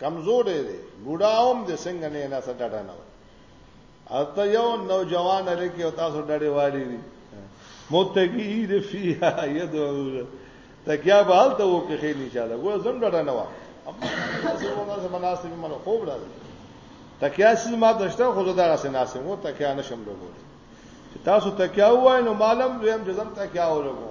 کمزورې دی بوډا هم د څنګه نه نه سټاټه نه اته یو نوجوان لکه او تاسو ډړې والی دي متقین فیها یدعون تکیا به حالت وو کې خیر ان شاء الله ګور زم ډړه نه و زموږه زمناسته به مله خوب راځي تکیا سیز ما دشته خو زه دغه سناسه مو تکیا نشم لګول چې تاسو تکیا وای نو معلوم زم جزم تکیا ولګو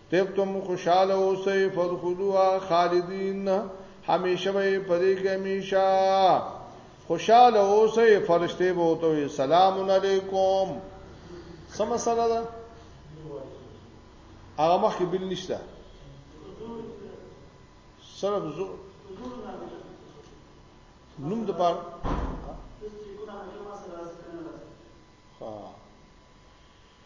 تبتم خوشاله اوسئ فدخلوها خالدین همیشه به پدې کې همیشه خوشاله اوسئ فرشته به وته سلام علیکم سم سره ده هغه مخ کې بل نشته صرف زو نوم د پاره ها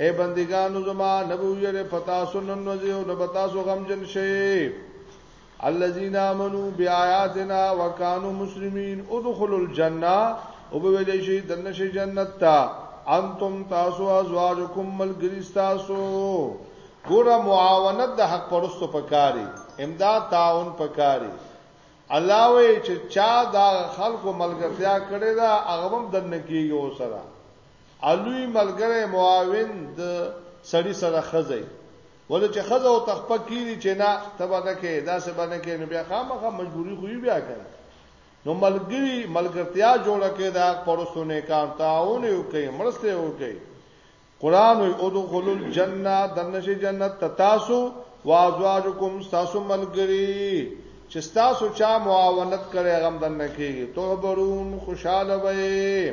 اے بندگانو زما نبو یې پتا سنن نوځي او نبتا سو غم جن شي الذين امنوا بیااتنا وکانو مسلمین ادخلوا الجنه او به ویلې شي دنه شي جنت ته انتم تاسو ازواجکم ملګری تاسو ګوره معاونت د حق پرستو پکاري امداد تعاون پکاري الله وی چې چا دا خلکو ملګرتیا کړې ده هغه هم دنه کیږي وسره الوی ملګری معاون د سړی سره خزی ولې چې خزه او تخپه کیری چې نه تبه نه کې دا څه باندې کې نو بیا خامخا مجبوری خو بیا کړه نو ملګری ملګرتیا جوړه کې دا پرسونه کار تعاون یو کوي مرسته یو کوي قران وی ادخل الجنه دنشه جنت تتاسو وازواجکم تاسو ملګری چې تاسو چا معاونت کړي غم دنه کېږي تو برون خوشاله وي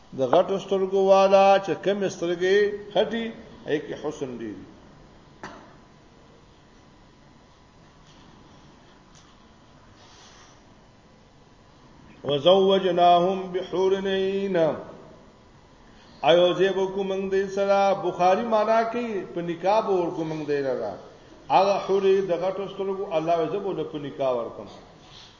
د غټو سترګو والا چې کم سترګې هټي اې کې حسن دی وزوجناهم بحور عین ایو زیب کو موږ دې سره بخاری معنا کوي په نکاح ور کو موږ دې لرا هغه حورې د غټو سترګو الله زبو له په نکاح ورکم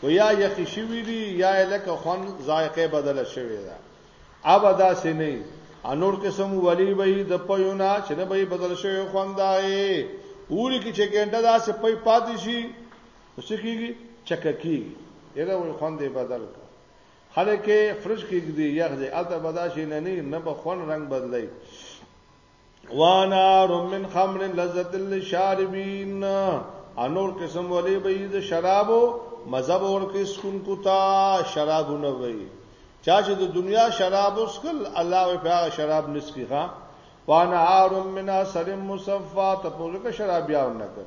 خو یا یخی شوی دی یا لکه خون ذایقه بدل شوی ده ابدا سي نه انور قسم ولی به د پيونا چې نه به بدل شوی خوندای اوري کې چې ګنده دا سه پي پاتې شي اوس کېږي چککی یره وي خوندې بدل کا خلک فرج کېږي یخ دې اته بداشي نه نه نه به خون رنگ بدلای وانار من خمر لذت للشاربین انور قسم ولی به د شرابو مذهب ورکه سکون کو تا شرابونه وی چا چې د دنیا شراب اسکل الله او په شراب نسکی ها وانار من سلم مصفا ته پوزکه شراب یاو نه کړ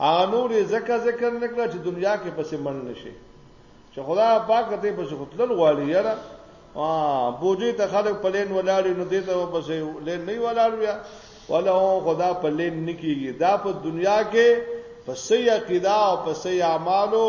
هغه نور یې ځکه ذکر نه کړه چې دنیا کې پسې من نشي چې خدا پاک ته پسې خپل غواړي یاره ا بوجي ته خلک پلین ولاړی نو دې ته پسې لین نه ولاړ بیا ولا خدا پلین نکیږي دا په دنیا کې پسې عقیده او پسې اعمالو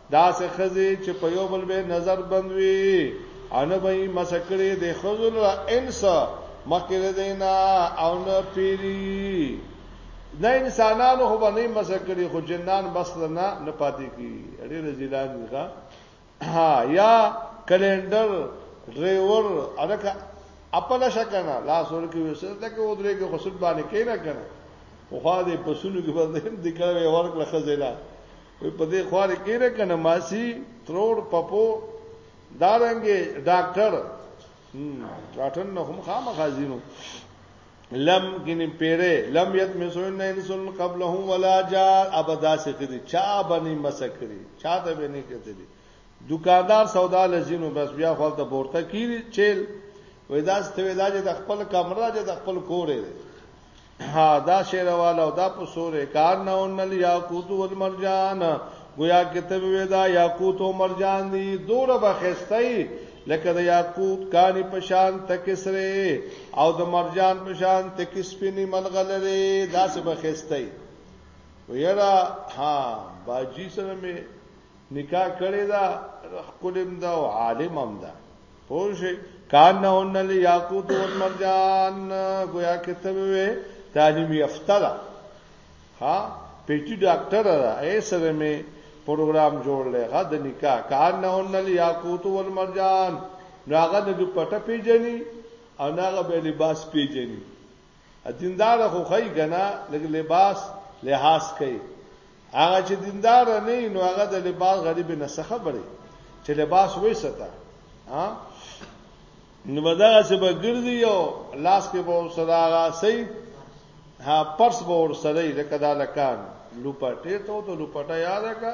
داسې خزي چې په یو بل به نظر بندوي ان به یې مسکړې د خزل را انس مخکې دینا او نه پیری نه انسانانو خو باندې مسکړې خو جنان بس نه نه پاتې کی اړې رزیلان دي ها یا کلندر ډرایور الکه خپل شکنه لاس ورکی وسره تک ودرې کې خصوص باندې کینه کنه خو خا دې پسونو کې باندې دې کړه ورکړه خزیلا وی په دې خواري کې نه کنه ماسی تروړ پپو دارنګي ډاکټر ډاکټر نه هم خامخا زینو لم ګنې پیره لم یت مسون نه انسان قبله ولا جا ابدا سکدي چا باندې مسکري چا ته به نه کتلی دکاندار سودا لزینو بس بیا خپل ته بورته کیری چیل وېداس ته وېدا چې د خپل کمره چې د خپل کورې ها دا شیرواله او دا په سورې کار نه اونل یاقوت او مرجان گویا کتب ودا یاقوت او مرجان دي دوره بخستای لکه د یاقوت کانی پشان تکسره او د مرجان پشان تکسپینی ملغلره دا څه بخستای ویرا ها باجی سره می نکاح کړی دا خپلم دا او عالم هم دا پوجي کان نه ون له یاقوت او مرجان گویا کتب وې تعلیم یافته ده ها پیټي ډاکټر ده اې سره مې پروګرام جوړ لې غا د نکاح کان نه ون له یاقوت او مرجان ناغه د پټه پیجنې او ناغه به لباس پیجنې دیندار خو خی غنا لګ لباس لحاظ کوي هغه چې دیندار نه نو هغه د لباس غریب نه څه خبره چې لباس وې ستا ها نو بدغه څه به ګرځي او لاس کې به سره هغه سي ها پرس به ور سره لکه دا لکان لوپټه ته ته لوپټه یاد کا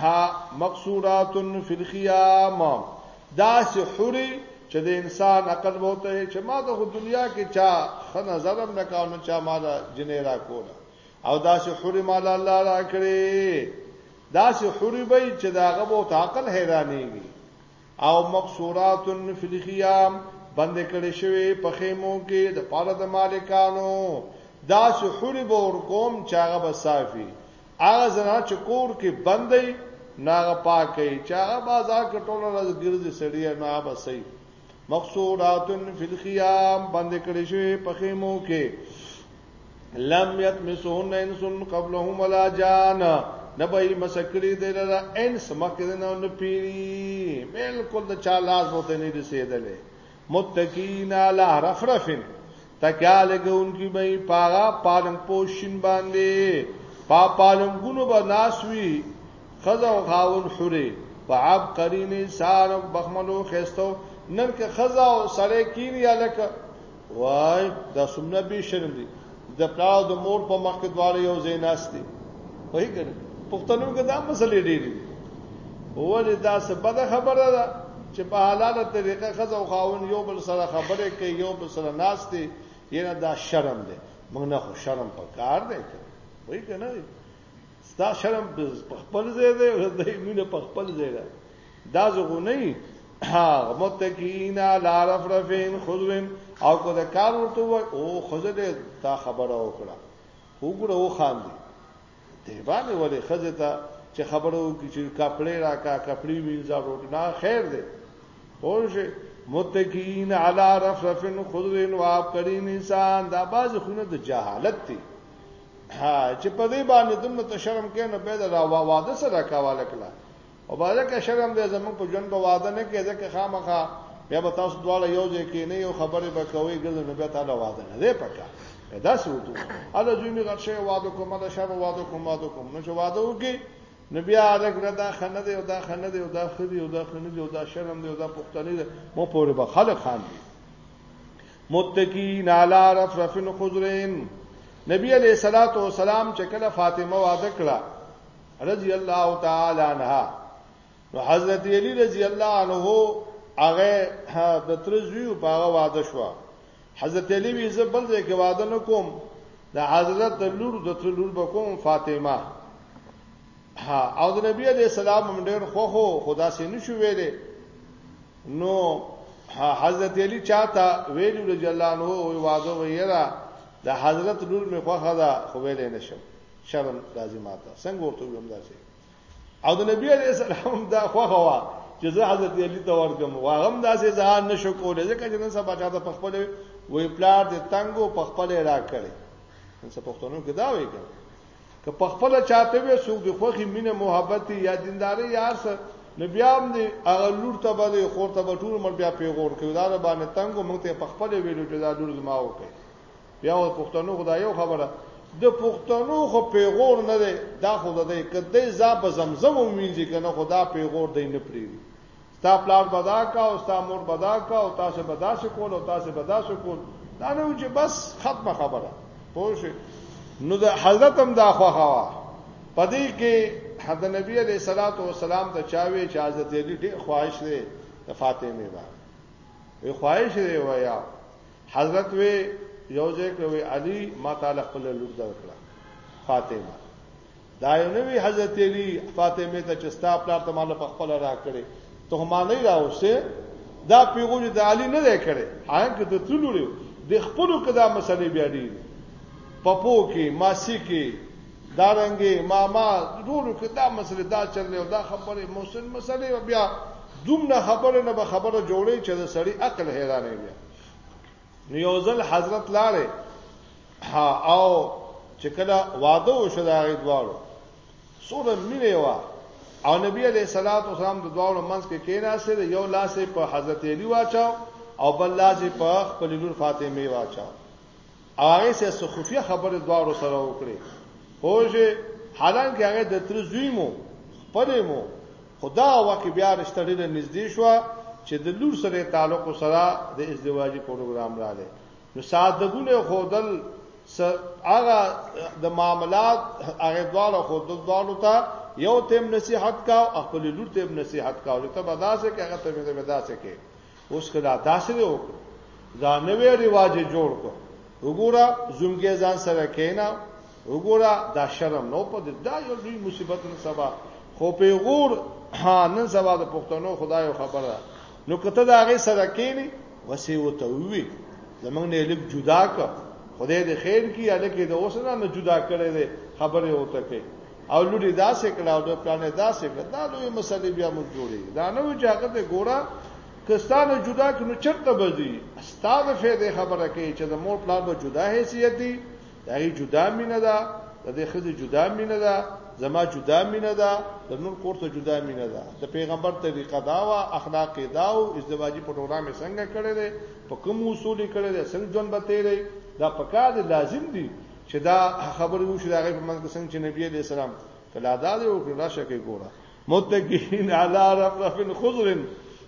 ها مقصورات فی الخیام دا سه حوری چې د انسان عقل وته چې ما د دنیا کې چا خ نظرم نه کاونه چا ما د جنې را کوله او دا سه حوری مال الله را کړې دا سه حوری به چې دا غو ته عقل حیرانېږي او مقصورات فی الخیام بند کړي شوی په خیمو کې د پاره د مالکانو دا سه حوری به ور کوم چاغه بسافي هغه زنانه چې کور کې بندې ناغه پاکې چې هغه بازار کې ټول ورځ ګرځي سړی نه بسې مقصوراتن فی الخیام باندې کړي شوی په خیمو کې لم یتمسون انسن قبلهم ولا جان نبی مسکړي دی لره انس مکه نه نه پیری بالکل د چا لاس بوته نه رسیدلې متقین علی رفرفن تکیا لګونکي به پاغا پالنګ پوشین باندې پا پالنګونو به ناسوي خزه او خاون حره په عب قرینه سار بخملو خستو نن که خزه او سړی کینی الک وای دا سمنه به شرم دي د پلاو د مور په مخ کې دواړه یو زیناستی وای کنه پښتنو کې دا مسلې ډېری ولې دا څه بده خبره ده چې په حلاله طریقه خزه او خاون یو بل سره خبرې کوي یو بل سره ناشته یره دا شرم دی موږ نه خو شرم په کار دی وای کنه دا شرم په خپل ځای دی او د مینه په خپل ځای ده دا زغو نه هغه متقین علی رفرفین خذوین او کو د کار ورته وای او خزه دې تا خبره وکړه وګړه و خاندي دیوانه ولې خزه ته چې خبرو کې چې کپڑے راکا کپڑے وینځه وروټ نه خیر دی خوشه متقین علی رفرف خضر و عبقرین انسان دا باز خونه د جهالت دی ها چې په دې باندې دمه تشرم کینو پیدا را واده سره کاواله کړه او باندې کې شرم دې زموږ په ژوند په واده نه کې ځکه خامخا بیا به تاسو دواړه یو ځای کې نه یو خبرې به کوي ګرځي نو بیا تعالی واده نه دی پکا دا سوتو الله جون غټ شي واده کوم دا شابه واده کوم واده کوم نو چې واده وکي نو بیا الګ را دا خنه دی او دا خنه دی او دا خدي او دا خنه دی او دا شرم دی او دا پښتني دی مو پورې به خلک خان دي متقین علی رفرف خضرین نبی علیہ الصلوۃ والسلام چې کله فاطمه واده کړه رضی الله تعالی عنها نو حضرت علی رضی الله عنه هغه د ترزوی په هغه واده شو حضرت علی وی زبل دې کې واده نکوم د حضرت لور د تر لور بکوم فاطمه ها او د نبی عليه السلام هم ډېر خو خو خدا سي نشو ویلې نو حضرت علي چاته ویلو رضی الله عنه وی واده ویرا د حضرت لور می خوخه ده خو ویلې نشم شرم راځي ماته څنګه ورته ویم دا شي او د نبی علی السلام دا خوخه وا چې زه حضرت علی ته ورګم واغم داسې ځان نشو کولای ځکه چې نن سبا چاته په خپل وې پلار دې تنګو په خپل را کړي نن سبا پښتنو کې دا وایي که په خپل چاته وې سوق د خوخي مینه محبت یا دینداري یا څه نبی هم دې هغه لور ته باندې خور ته بټور مر بیا پیغور کوي دا باندې تنګو موږ ته په خپل ویلو چې دا لور زما وکړي بیا و پښتنو خدای یو خبره د پښتنو خو پیغور نه دی دا خو د دې کده ځا په زمزم وینځي کنه خدا پیغور دی نه پریږي ستا پلار بدا کا او ستا مور بدا کا او تاسو بدا شو کول او تاسو بدا شو کول دا نه چې بس ختمه خبره پوه شئ نو د حضرت هم دا خو خوا پدې کې حد نبی علیہ الصلوۃ والسلام ته چاوي چې حضرت علی ډېر خواهش لري د فاطمه باندې خواهش لري ویا حضرت وی یو ځای کې وی علی ما تعالی خپل لور درکړه فاطمه دا یو نوی حضرت علی فاطمه ته چې ستا پلار ته مال په خپل را کړې ته ما نه راوسه دا پیغور د علی نه دی کړی هغه د تلوري د خپل کدا مسلې بیا دی پپو کې ماسی کې دارنګي ماما ټول کې دا مسلې دا چلې دا خبره موسن مسلې بیا دومره خبره نه به خبره جوړې چې د سړی عقل حیرانې بیا نو یو ځل حضرت لاړې ها او چې کله واده وشو دا غي دواړو سوره مینه وا او نبی علیہ الصلوۃ والسلام د دواړو منځ کې کیناسه یو لاسې په حضرت علی واچاو او بل لاسې په خپل لور فاطمه واچاو هغه سه سخفیه خبره دوارو سره وکړي خوږه حالانکه هغه د تر زوی مو خپل مو خدا واکه بیا رشتہ ډیره نږدې شو چې د لور سره تعلق سره د ازدواجی پروګرام را لې نو سادهونه خودل هغه د معاملات هغه دواړو خودل دواړو ته یو تیم نصیحت کا او خپل لور تیم نصیحت کا او ته بداسه کې هغه ته به بداسه کې اوس کدا تاسو دی وکړو دا نوې ریواج جوړ کو وګوره زمګه ځان سره کینا وګوره دا شرم نو په دا یو لوی مصیبت نه سبا خو پیغور ها نن سبا د پښتنو خدای خبره نو کته دا غي سره کینی وسی وته وی زمنګ نه لیک جدا کړ خدای دې خیر کی الکه د اوسنه نه جدا کړي خبره وته کوي او لوري دا سکړه او د پلانې دا سکړه دا لوی مسلې بیا موږ جوړي دا نو چې هغه ته ګوره کستانه جدا کړو چرته بځي استاد فیدې خبره کوي چې د مور پلان به جدا حیثیت دی دا یې جدا مینه ده د دې خزه جدا مینه ده زما جدا مینه ده د نور کور ته جدا مینه ده د پیغمبر طریقه دا وا اخلاق دا او ازدواجی پټورا مې څنګه کړې ده په کوم اصول کړې ده څنګه ژوند به تیرې دا پکار لازم دي چې دا خبرې وشي دا غي په منځ کې څنګه چې نبی عليه السلام کلا دا دی او کلا شکه ګوره متقین علی رفرف خضر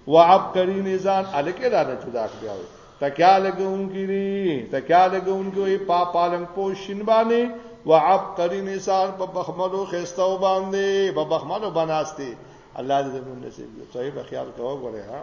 وعبقرین ازان الکه دا نه جدا کړو تکیا لګون کیری تکیا لګون کوي پا پالنګ پوشین باندې وعبقرین ازان په بخملو خستو باندې په بخملو بناسته الله دې زمونږ نصیب صحیح خیال کوو غره ها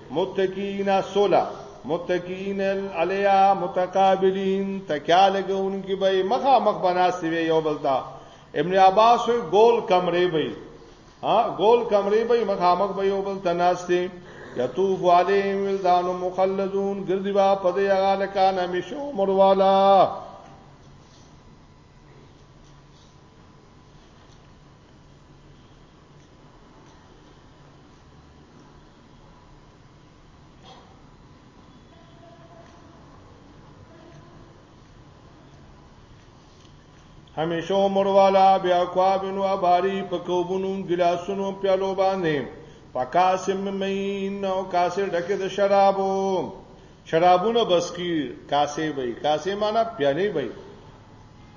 متکئین سولا متکئین علیا متقابلین تکیا لګونکي به مخه مخ بناسي وي یو بل ته ابن عباس ګول کمرې به ها ګول کمرې به مخه مخ به یو بل ته ناشته یطوف علیهم ولدان مخلدون ګرځي با په دې هغه لکان همیشه عمر والا همیشه عمر والا بیا کوابن و اباری په کوبونو ګلاسونو پیالو باندې پکاسم مین او کاسه ډکه د شرابو شرابونه بسکی کاسه وای کاسه معنا پیالې وای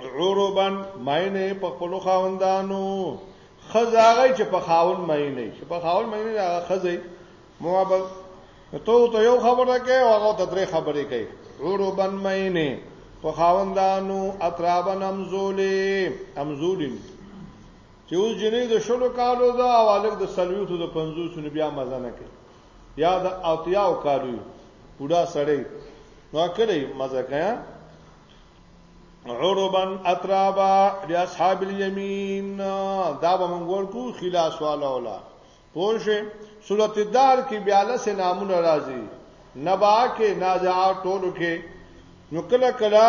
عربن مینه په خپل خاوندانو خزاغه چې په خاون مینه چې په خاون مینه هغه خزې محبت ته ته یو خبره کوي او هغه ته درې خبرې کوي عربن مینه په خاوندانو اطرابن امزولې امزولین چې اوس جنې د شلو کالو دا او الګ د سلويتو د 50 نو بیا مزه نه کوي یا د اتیاو کالو بوډا سړی نو کړی مزه کوي عربن اترابا د اصحاب الیمین دا به مونږ ورکو خلاص والا ولا پوښه سورۃ الدار کې بیا له نامونه راځي نبا کې نازعات ټولو کې نو کله کله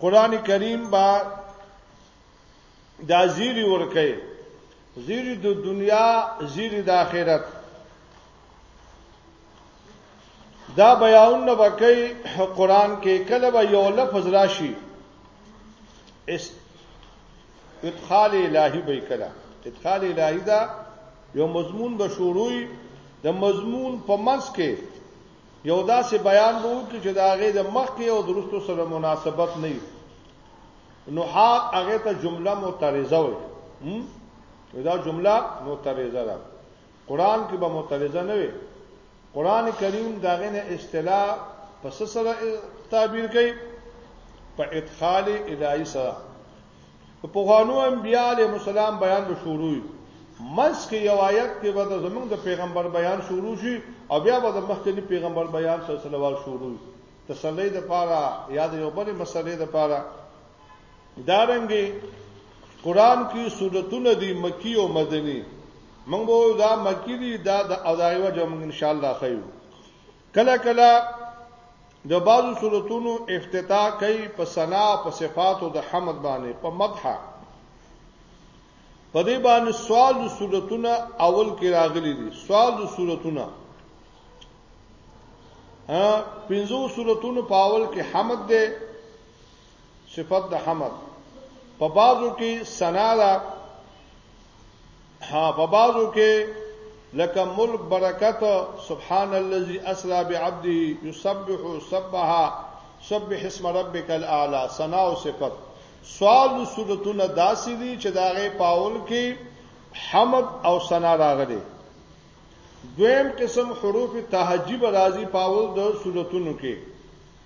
قران کریم با دا زیری ورکه زیری د دنیا زیری د آخرت دا بیاون نه بکې قران کې کله به یو لفظ راشي اس ادخال الهی به کله ادخال الهی دا یو مضمون به شروعي د مضمون په منځ کې یو داسې بیان وو چې دا غي د مخ کې او درستو سره مناسبت نه نو حق هغه ته جمله معترضه وي دا جمله معترضه ده قران کې به معترضه نه وي قران کریم داغه نه اصطلاح پس سره تعبیر کوي په ادخال الهی سره په غوانو انبیاء علیهم السلام بیان د شروع مس کې یو آیت کې به د زمونږ د پیغمبر بیان شروع شي او بیا به د مخکنی پیغمبر بیان سره سلوال شروع تسلی د پاره یا د یو بل مسلې د پاره دارنګي قران کې سورتونه دي مکی او مدني موږ به دا مکی دي دا د ادایو جمع ان شاء الله خيو کله کله د بعضو سورتونو افتتاح کوي په ثنا په صفات او د حمد باندې په مدح په دې باندې سوال د سورتونه اول کې راغلي دي سوال د سورتونه ها پنځو سورتونو په اول کې حمد ده صفت د حمد په بازو کې ثنا ده ها په بازو کې لکه ملک برکت سبحان الذي اسرا بعبده يسبح سبحا سبح اسم ربك الاعلى ثنا او صفت سوال صورتونه داسې دي چې داغه پاول کې حمد او ثنا راغلي دویم قسم حروف تهجیب راځي پاول د صورتونو کې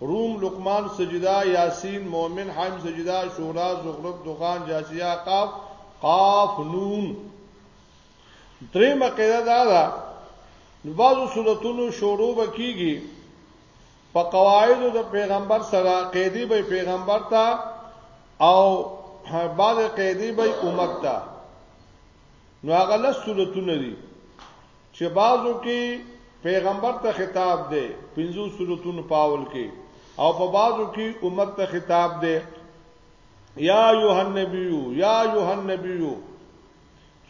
روم، لقمان، سجده، یاسین، مومن، حم، سجده، شورا، زخرف، دخان، جاسیه، قاف، قاف، نون. درې مقیده دا ده نو بعضو صورتونو شروع وکیږي په قواعدو د پیغمبر سره قیدی به پیغمبر ته او بعض قیدی به امت ته نو هغه لس صورتونه دي چې بعضو کې پیغمبر ته خطاب دی پنځو صورتونو پاول کې او په بعضو کې امت ته خطاب دی یا ایه النبیو یا ایه النبیو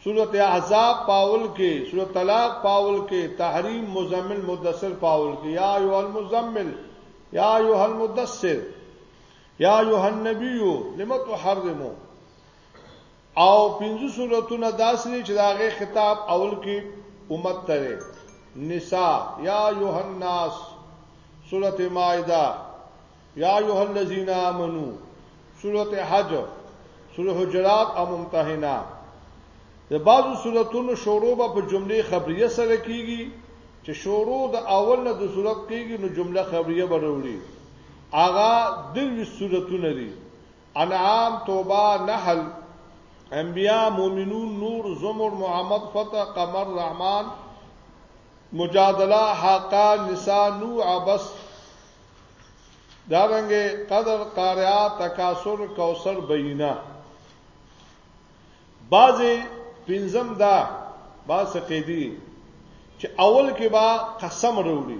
سورت احزاب پاول کې سورت طلاق پاول کې تحریم مزمل مدثر پاول کې یا ایه المزمل یا ایه المدثر یا ایه النبیو لم تحرمو او پنځه سورتونه داسې دي چې داغه خطاب اول کې امت ته نساء یا ایه الناس سورۃ مائده یا ایه الذین آمنو سورۃ حج سورۃ حجرات او ممتحنه د بعضو سوراتونو شروع به په جمله خبریه سره کیږي چې شروع د اول نه د صورت کیږي نو جمله خبریه به وروړي اغا د سوراتونه دي انعام، توبه، نحل، انبیاء، مومنون، نور، زمر، محمد، فتح، قمر، رحمان، مجادله، حاقه، نساء، نوح، عبس، دارنګ قدر، قارعه، تکاثر، کوثر، بینه بعضی پنځم دا بعض قیدی چې اول کې با قسم وروړي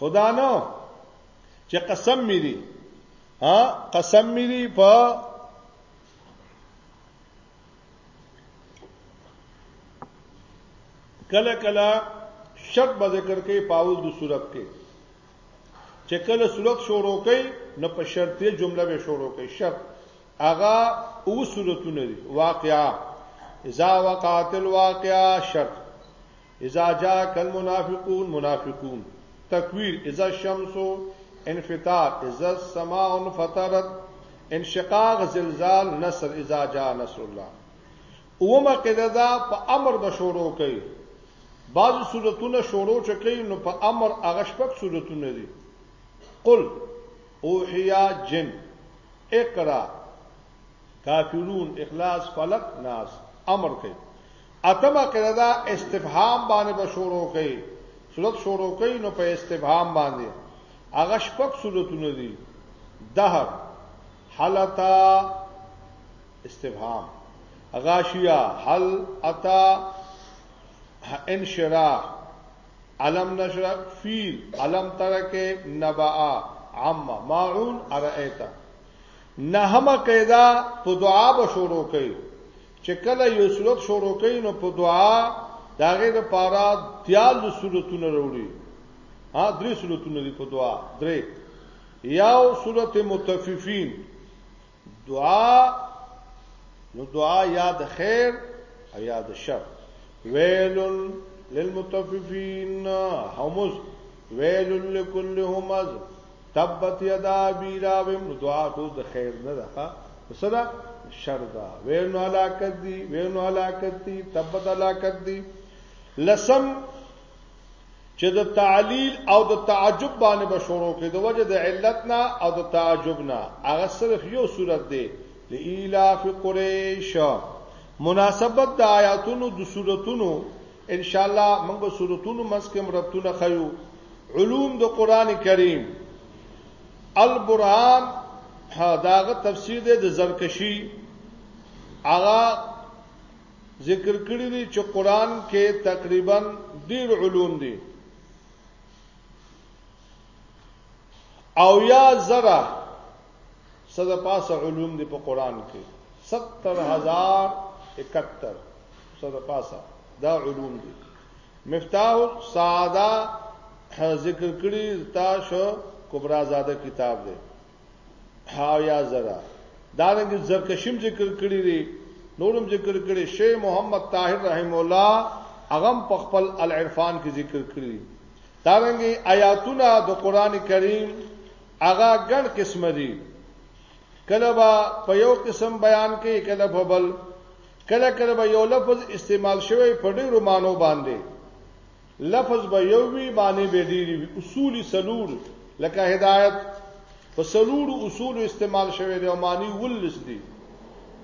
خدا نه چې قسم مې دي ها قسم مې دي په کله کله شرط به ذکر کوي پاول د صورت کې چې کله صورت شروع کوي نو په شرط یې جمله به شروع کوي شرط اغا او صورتونه دي واقعا اذا وقعت الواقعا شرط اذا جاءك المنافقون منافقون تکویر اذا الشمس انفطار اذا السماء انفطرت انشقاق زلزال نصر اذا جاء نصر الله اومه قاعده دا په امر د شورو کوي بعض صورتونه شورو چکې نو په امر هغه شپږ صورتونه دي قل اوحیا جن اقرا کافرون اخلاص فلق ناس امر کوي اتمه کړه دا استفهام باندې به شروع کړي صورت شروع کړي نو په استفهام باندې هغه شپږ صورتونه دي دهر حلتا استفهام غاشیه حل اتا انشراح علم نشر فیل علم ترک نبا عم ماعون ارئیتا نهمه قیدا په دعا به شروع کړي چې کله یو صورت شروع کوي نو په دعا دا غي د پاره دیال صورتونه وروړي ها درې صورتونه دي په دعا درې یو صورت متففین دعا نو دعا یا د خیر او یا د شر ویل للمتففین همز ویل لكل همز تبت یدا ابی لهب نو دعا ټول د خیر نه ده صدا شر ده وینو علاقت دی وینو علاقت دی تبت علاقت دی لسم چې د تعلیل او د تعجب باندې به شروع کې د وجه د علت نه او د تعجب نه هغه صرف یو صورت دی لإلاف قریش مناسبت د آیاتونو د صورتونو ان شاء الله موږ به سورتونو منځ کې مرتونه خيو علوم د قران کریم البرهان داغه تفسیر دی د زرکشی هغه ذکر کړی دی چې قران کې تقریبا ډیر علوم دي او یا زره صد پاس علوم دی په قران کې 70071 صد پاسه دا علوم دي مفتاح ساده ذکر کړی تا شو کبرا زاده کتاب دی ها یا زرا دا رنګ زرکشم ذکر کړی دی نورم ذکر کړی شیخ محمد طاهر رحم الله اغم په خپل العرفان کې ذکر کړی دا رنګ آیاتونه د قران کریم هغه ګڼ قسم دي کله با په یو قسم بیان کې کله په بل کله کله به یو لفظ استعمال شوی په ډیرو مانو باندې لفظ به یو وی معنی به ډیری وی اصول سلور لکه هدایت په سلور اصول استعمال شوی دی او معنی ولس دی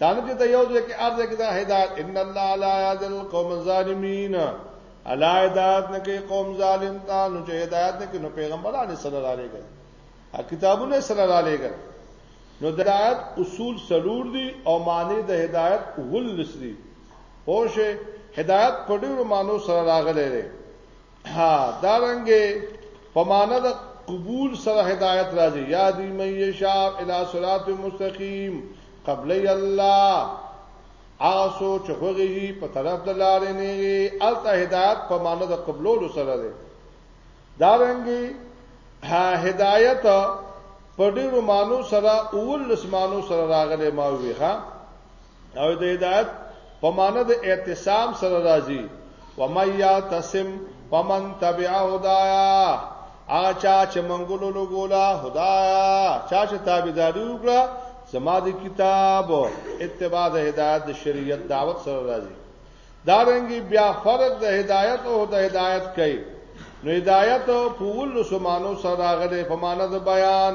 دانه چې ته یو ځکه ارزه کې دا هدایت ان الله لا یذل قوم الظالمین الله هدایت نه کوي قوم ظالم ته نو چې هدایت نه کوي نو پیغمبرانو صلی الله علیه وسلم ا کتابونه صلی الله علیه وسلم نو د هدایت اصول سلور دي او معنی د هدایت ول لسري هوشه هدایت په ډیرو معنی سره راغلي دي ها دا رنګه په معنی د قبول سره هدایت راځي یا دی مې شاف الی صراط مستقیم قبل الله هغه سو چې خوږي په طرف د لارې نیږي الته هدایت په معنی د قبلولو سره دی دارنګي هدایت په ډیرو مانو سره اول لسمانو سره راغلي ما ویخه او د هدایت په معنی د اعتصام سره راځي ومن یعتصم فمن تبع هدایا هغه چا چې منګولو لګولا هدایا چا چې تابعداري وکړه زما د کتاب اتباع د هدایت د شریعت دعوت سره راځي دا رنګي بیا فرق د هدایت او د هدایت کوي نو هدایت په ول سمانو سره غلې په معنا د بیان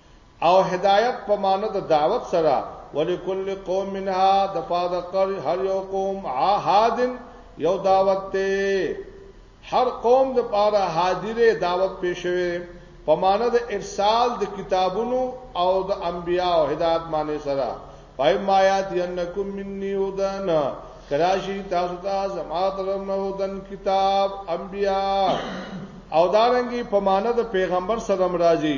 او هدایت په معنی د دعوت سره ولکل قوم منها د پاد قر هر یو قوم عهادن یو دعوت ته هر قوم د پاره حاضره دعوت پیښوي په معنی د ارسال د کتابونو او د انبیا او هدایت معنی سره پای مایات ینکم منی ودن کراشی تاسو ته زما طرف نه ودن کتاب انبیا او دارنګي په معنی د پیغمبر سره مرাজি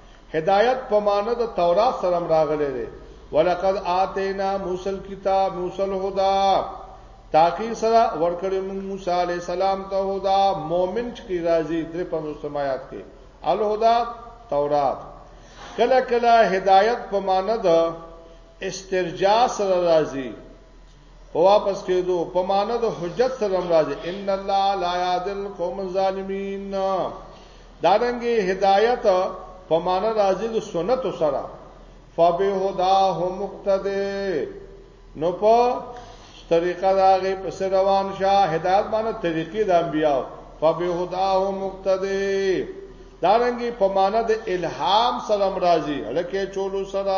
هدایت په معنی د تورات سره هم راغلی دی ولقد آتینا موسی الکتاب موسی الهدى تاخیر سره ورکړی موږ موسی علی السلام ته هدا مؤمن کی راضی در په مستمایات کې الهدى تورات کله کله هدایت په معنی د استرجاع سره راضی په واپس کېدو په معنی د حجت سره راځي ان الله لا یهد القوم الظالمین دا رنګي هدایت په معنی راځي د سنت سره فبهدا هم مقتدی نو په طریقه دا غي پس روان شه هدایت باندې طریقې د انبیاو فبهدا هم مقتدی دا رنګي په معنی د الهام سره راځي لکه چولو سره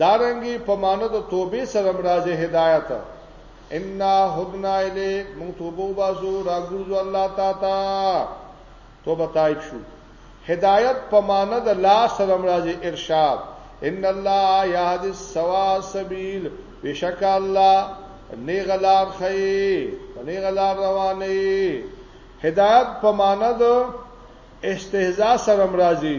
دارنګه په معنی د توبې سره مراجه هدایت انا هدنا الیک مونږ توبه وباسو راګورځو الله تا تا توبه تایب شو هدایت په معنی د لا سره مراجه ارشاد ان الله یهد السوا سبیل بشک الله نیغلار خی نیغلار رواني هدایت په معنی د استهزاء سره مراجه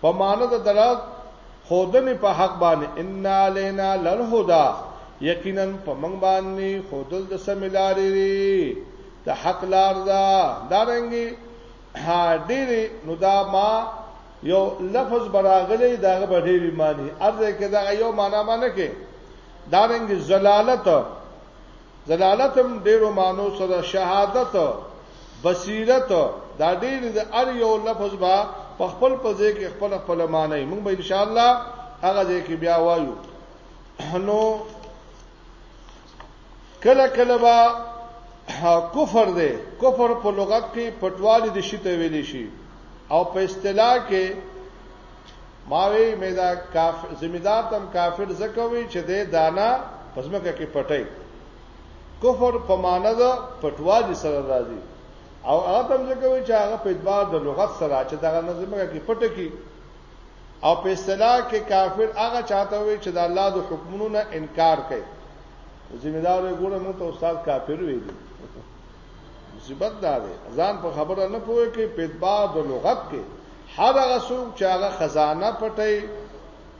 په معنی د دلالت خودنې په حق باندې ان علینا للهدى یقینا په موږ باندې خودل د سمیلارې د حق لار دا دارنګي ډېری نو دا ما یو لفظ براغلی دا به ډېری معنی ارزه کې دا یو معنا باندې کې دارنګ زلالت ضلالت هم ډیرو مانو سره شهادت بصیرت دا ډیر د ار یو لفظ با په خپل په ځای کې خپل خپل معنی موږ به ان شاء الله هغه ځای کې بیا وایو نو کله کله با کفر دی کفر په لغت کې پټوالی د شته ویل شي او په اصطلاح کې ما وی مې دا کاف ذمہ دار تم کافر زکه وی چې دې دانا پزمکه کې پټي کفر په معنی د پټوالي سره راځي او هغه تم زکه وی چې هغه په اعتبار د لغت سره چې دغه نظمګه کې پټ کی او په اصطلاح کې کافر هغه چاته وی چې د الله د حکمونو نه انکار کوي ذمہ دار ګوره مو ته استاد کافر ویلی مصیبت دا دی ځان په خبره نه پوهې کې په اعتبار د لغت کې هر هغه څوک چې هغه خزانه پټي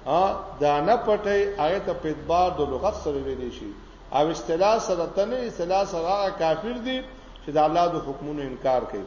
ا دانه پټي هغه ته په اعتبار د لغت سره ویل شي او اصطلاح سره تنه اصطلاح سره کافر دي چې د الله د حکمونو انکار کوي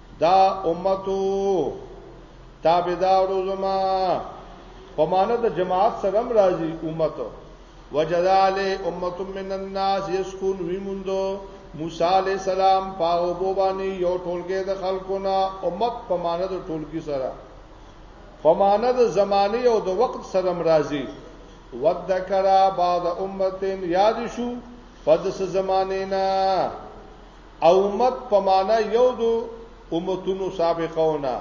دا امتو تابعدارو زما په معنی د جماعت سره هم راځي امتو وجداله امه من الناس يسكن ويمندو موسی علی السلام پاو بو باندې یو ټولګه د خلکو نه امت په معنی د ټولګي سره په معنی د زمانه او د وخت سره مرضی وذکر بعد امه یاد شو پس زمانه نه امت په معنا یو دو امتونو سابقونا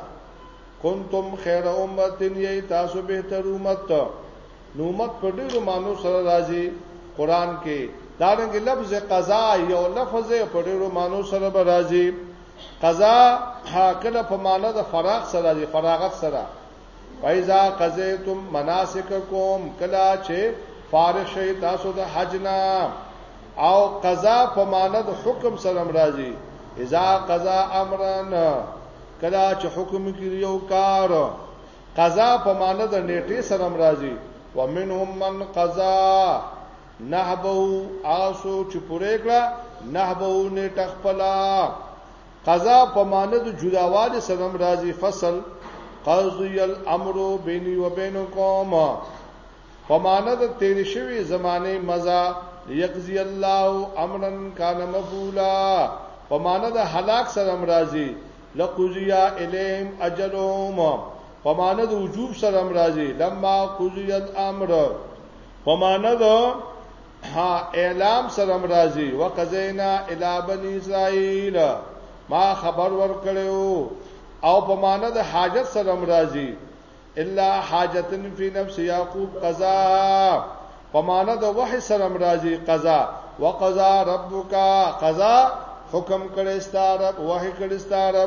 کنتم خیر امتن یی تاسو بهتر امت نو امت په ډیرو مانو سره راځي قران کې دارنګ لفظ قضا یو لفظ په ډیرو مانو سره به راځي قضا کله په معنا د فراغ سره راځي فراغت سره فایزا قضیتم مناسککم کلا چې فارغ شي تاسو د حج نه او قضا په معنی د حکم سره راځي اذا قضا امرن کلا چې حکم کړي یو کار قضا په معنی د نیټه سره راځي ومنهم من قضا نحبو آسو چې پوره کړه نحبو نیټه خپلا قضا په معنی د جداوالی سره راځي فصل قضی الامر بیني و بینکم په معنی د تیر شوی زمانه مزه یقضی الله امرا کان مفعولا په معنی د هلاک سره راځي لقضیا الیم اجلهم په معنی د وجوب سره راځي لما قضی الامر په معنی د ها اعلام سره مرضی وقزینا الی بنی اسرائیل ما خبر ورکړیو او په معنا د حاجت سره مرضی الا حاجتن فی نفس یعقوب قضا په معنا د وحی سره مرضی قضا وقضا ربک قضا حکم کړي ستاره وحی کړي ستاره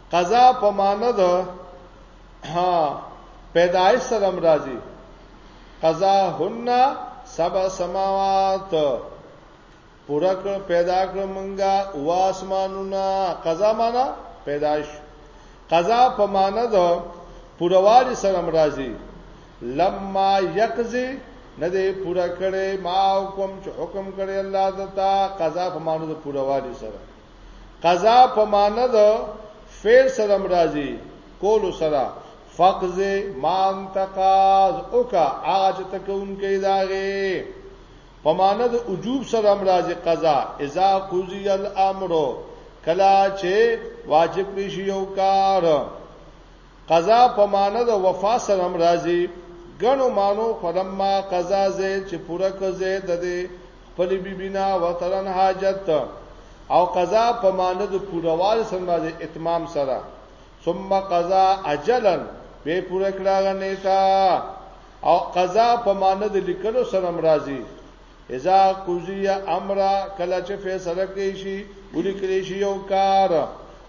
قضا په معنی ده ها پیدایش سره راځي قضا هن سبع سماوات پورا کړ پیدا کړ مونږه واسمانونه قضا معنا پیدائش قضا په معنا ده پوروالي سره مرضی لما یقضي نه دې پورا کړي ما حکم چې حکم کړي الله دتا قضا په معنا ده پوروالي سره قضا په معنی د فعل سره مرضی کولو سره فقز مان تقاز اوکا آج تکون کې داغه په معنی د وجوب سره مرضی قضا اذا قضی الامر کلا چې واجب نشي یو کار قضا په معنی د وفا سره هم راځي ګڼو مانو فلما قضا زید چې پوره کو زید د دې خپل بیبینا وترن حاجت او قضا په معنی د پوروال سره راځي اتمام سره ثم قضا اجلا به پوره کړه غنیتا او قضا په معنی د لیکلو سره راځي اذا قضی امر کله چې فیصله کوي شي ولي کړی شي یو کار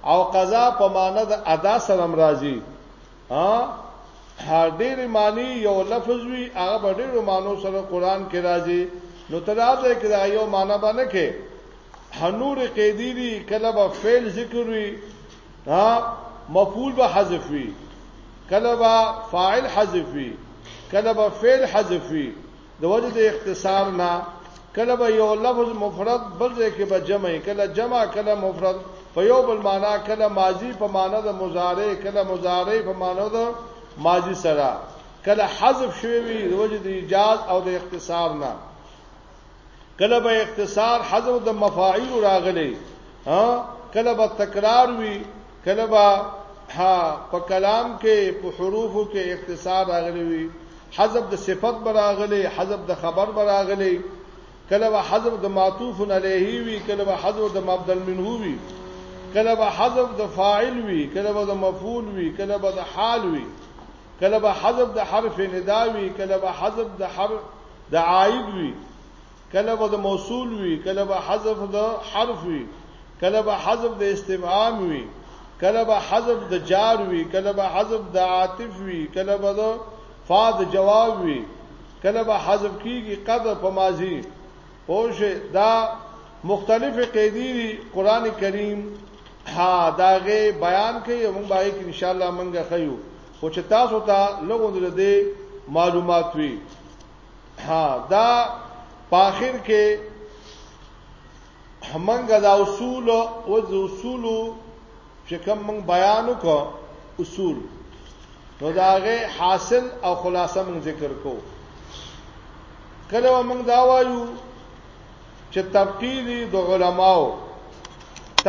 او قضا په معنی د ادا سره مرضی ها هر ډیر معنی یو لفظ وی هغه په ډیرو معنی سره قران کې راځي نو تراځه کې دا یو معنی باندې کې هنور قیدی دی کله به فعل ذکر وی ها مفعول به حذف وی کله به فاعل حذف وی کله به فعل حذف وی د وجه د اختصار نه کله به یو لفظ مفرد بل ځای کې به جمع کله جمع کله مفرد په یو بل معنا کله ماضی په معنا د مضارع کله مضارع په معنا د ماضی سره کله حذف شوی وي د وجه د ایجاز او د اختصار نه کله به اختصار حذف د مفاعیل راغلي ها کله به تکرار وي کله با ها په کلام کې په حروفو کې اختصار راغلی وي حذف د صفت براغلی حذف د خبر براغلی کله به حذف د معطوف علیه وي کله به حذف د مبدل منه وي کله به حذف د فاعل وي کله به د مفعول وي کله به د حال وي کله به حذف د حرف ندا وي کله به حذف د حرف د عائد وي کله به د موصول وي کله به حذف د حرف وي کله به حذف د استفهام وي کله به حذف د جار وي کله به حذف د عاطف وي کله به د فاد جواب وي کله به حذف کیږي قد په ماضي پوشه دا مختلف قیدی دی قران کریم ها داغه بیان کوي موږ به ان شاء الله منګه خيو خو چې تاسو ته لغون دې معلومات وي ها دا پاخر کې همنګ دا اصول او د اصول چې کوم موږ بیان وکړو اصول نو داغه حاصل او خلاصه موږ ذکر کو کله موږ دا وایو چې تفقیری د علماو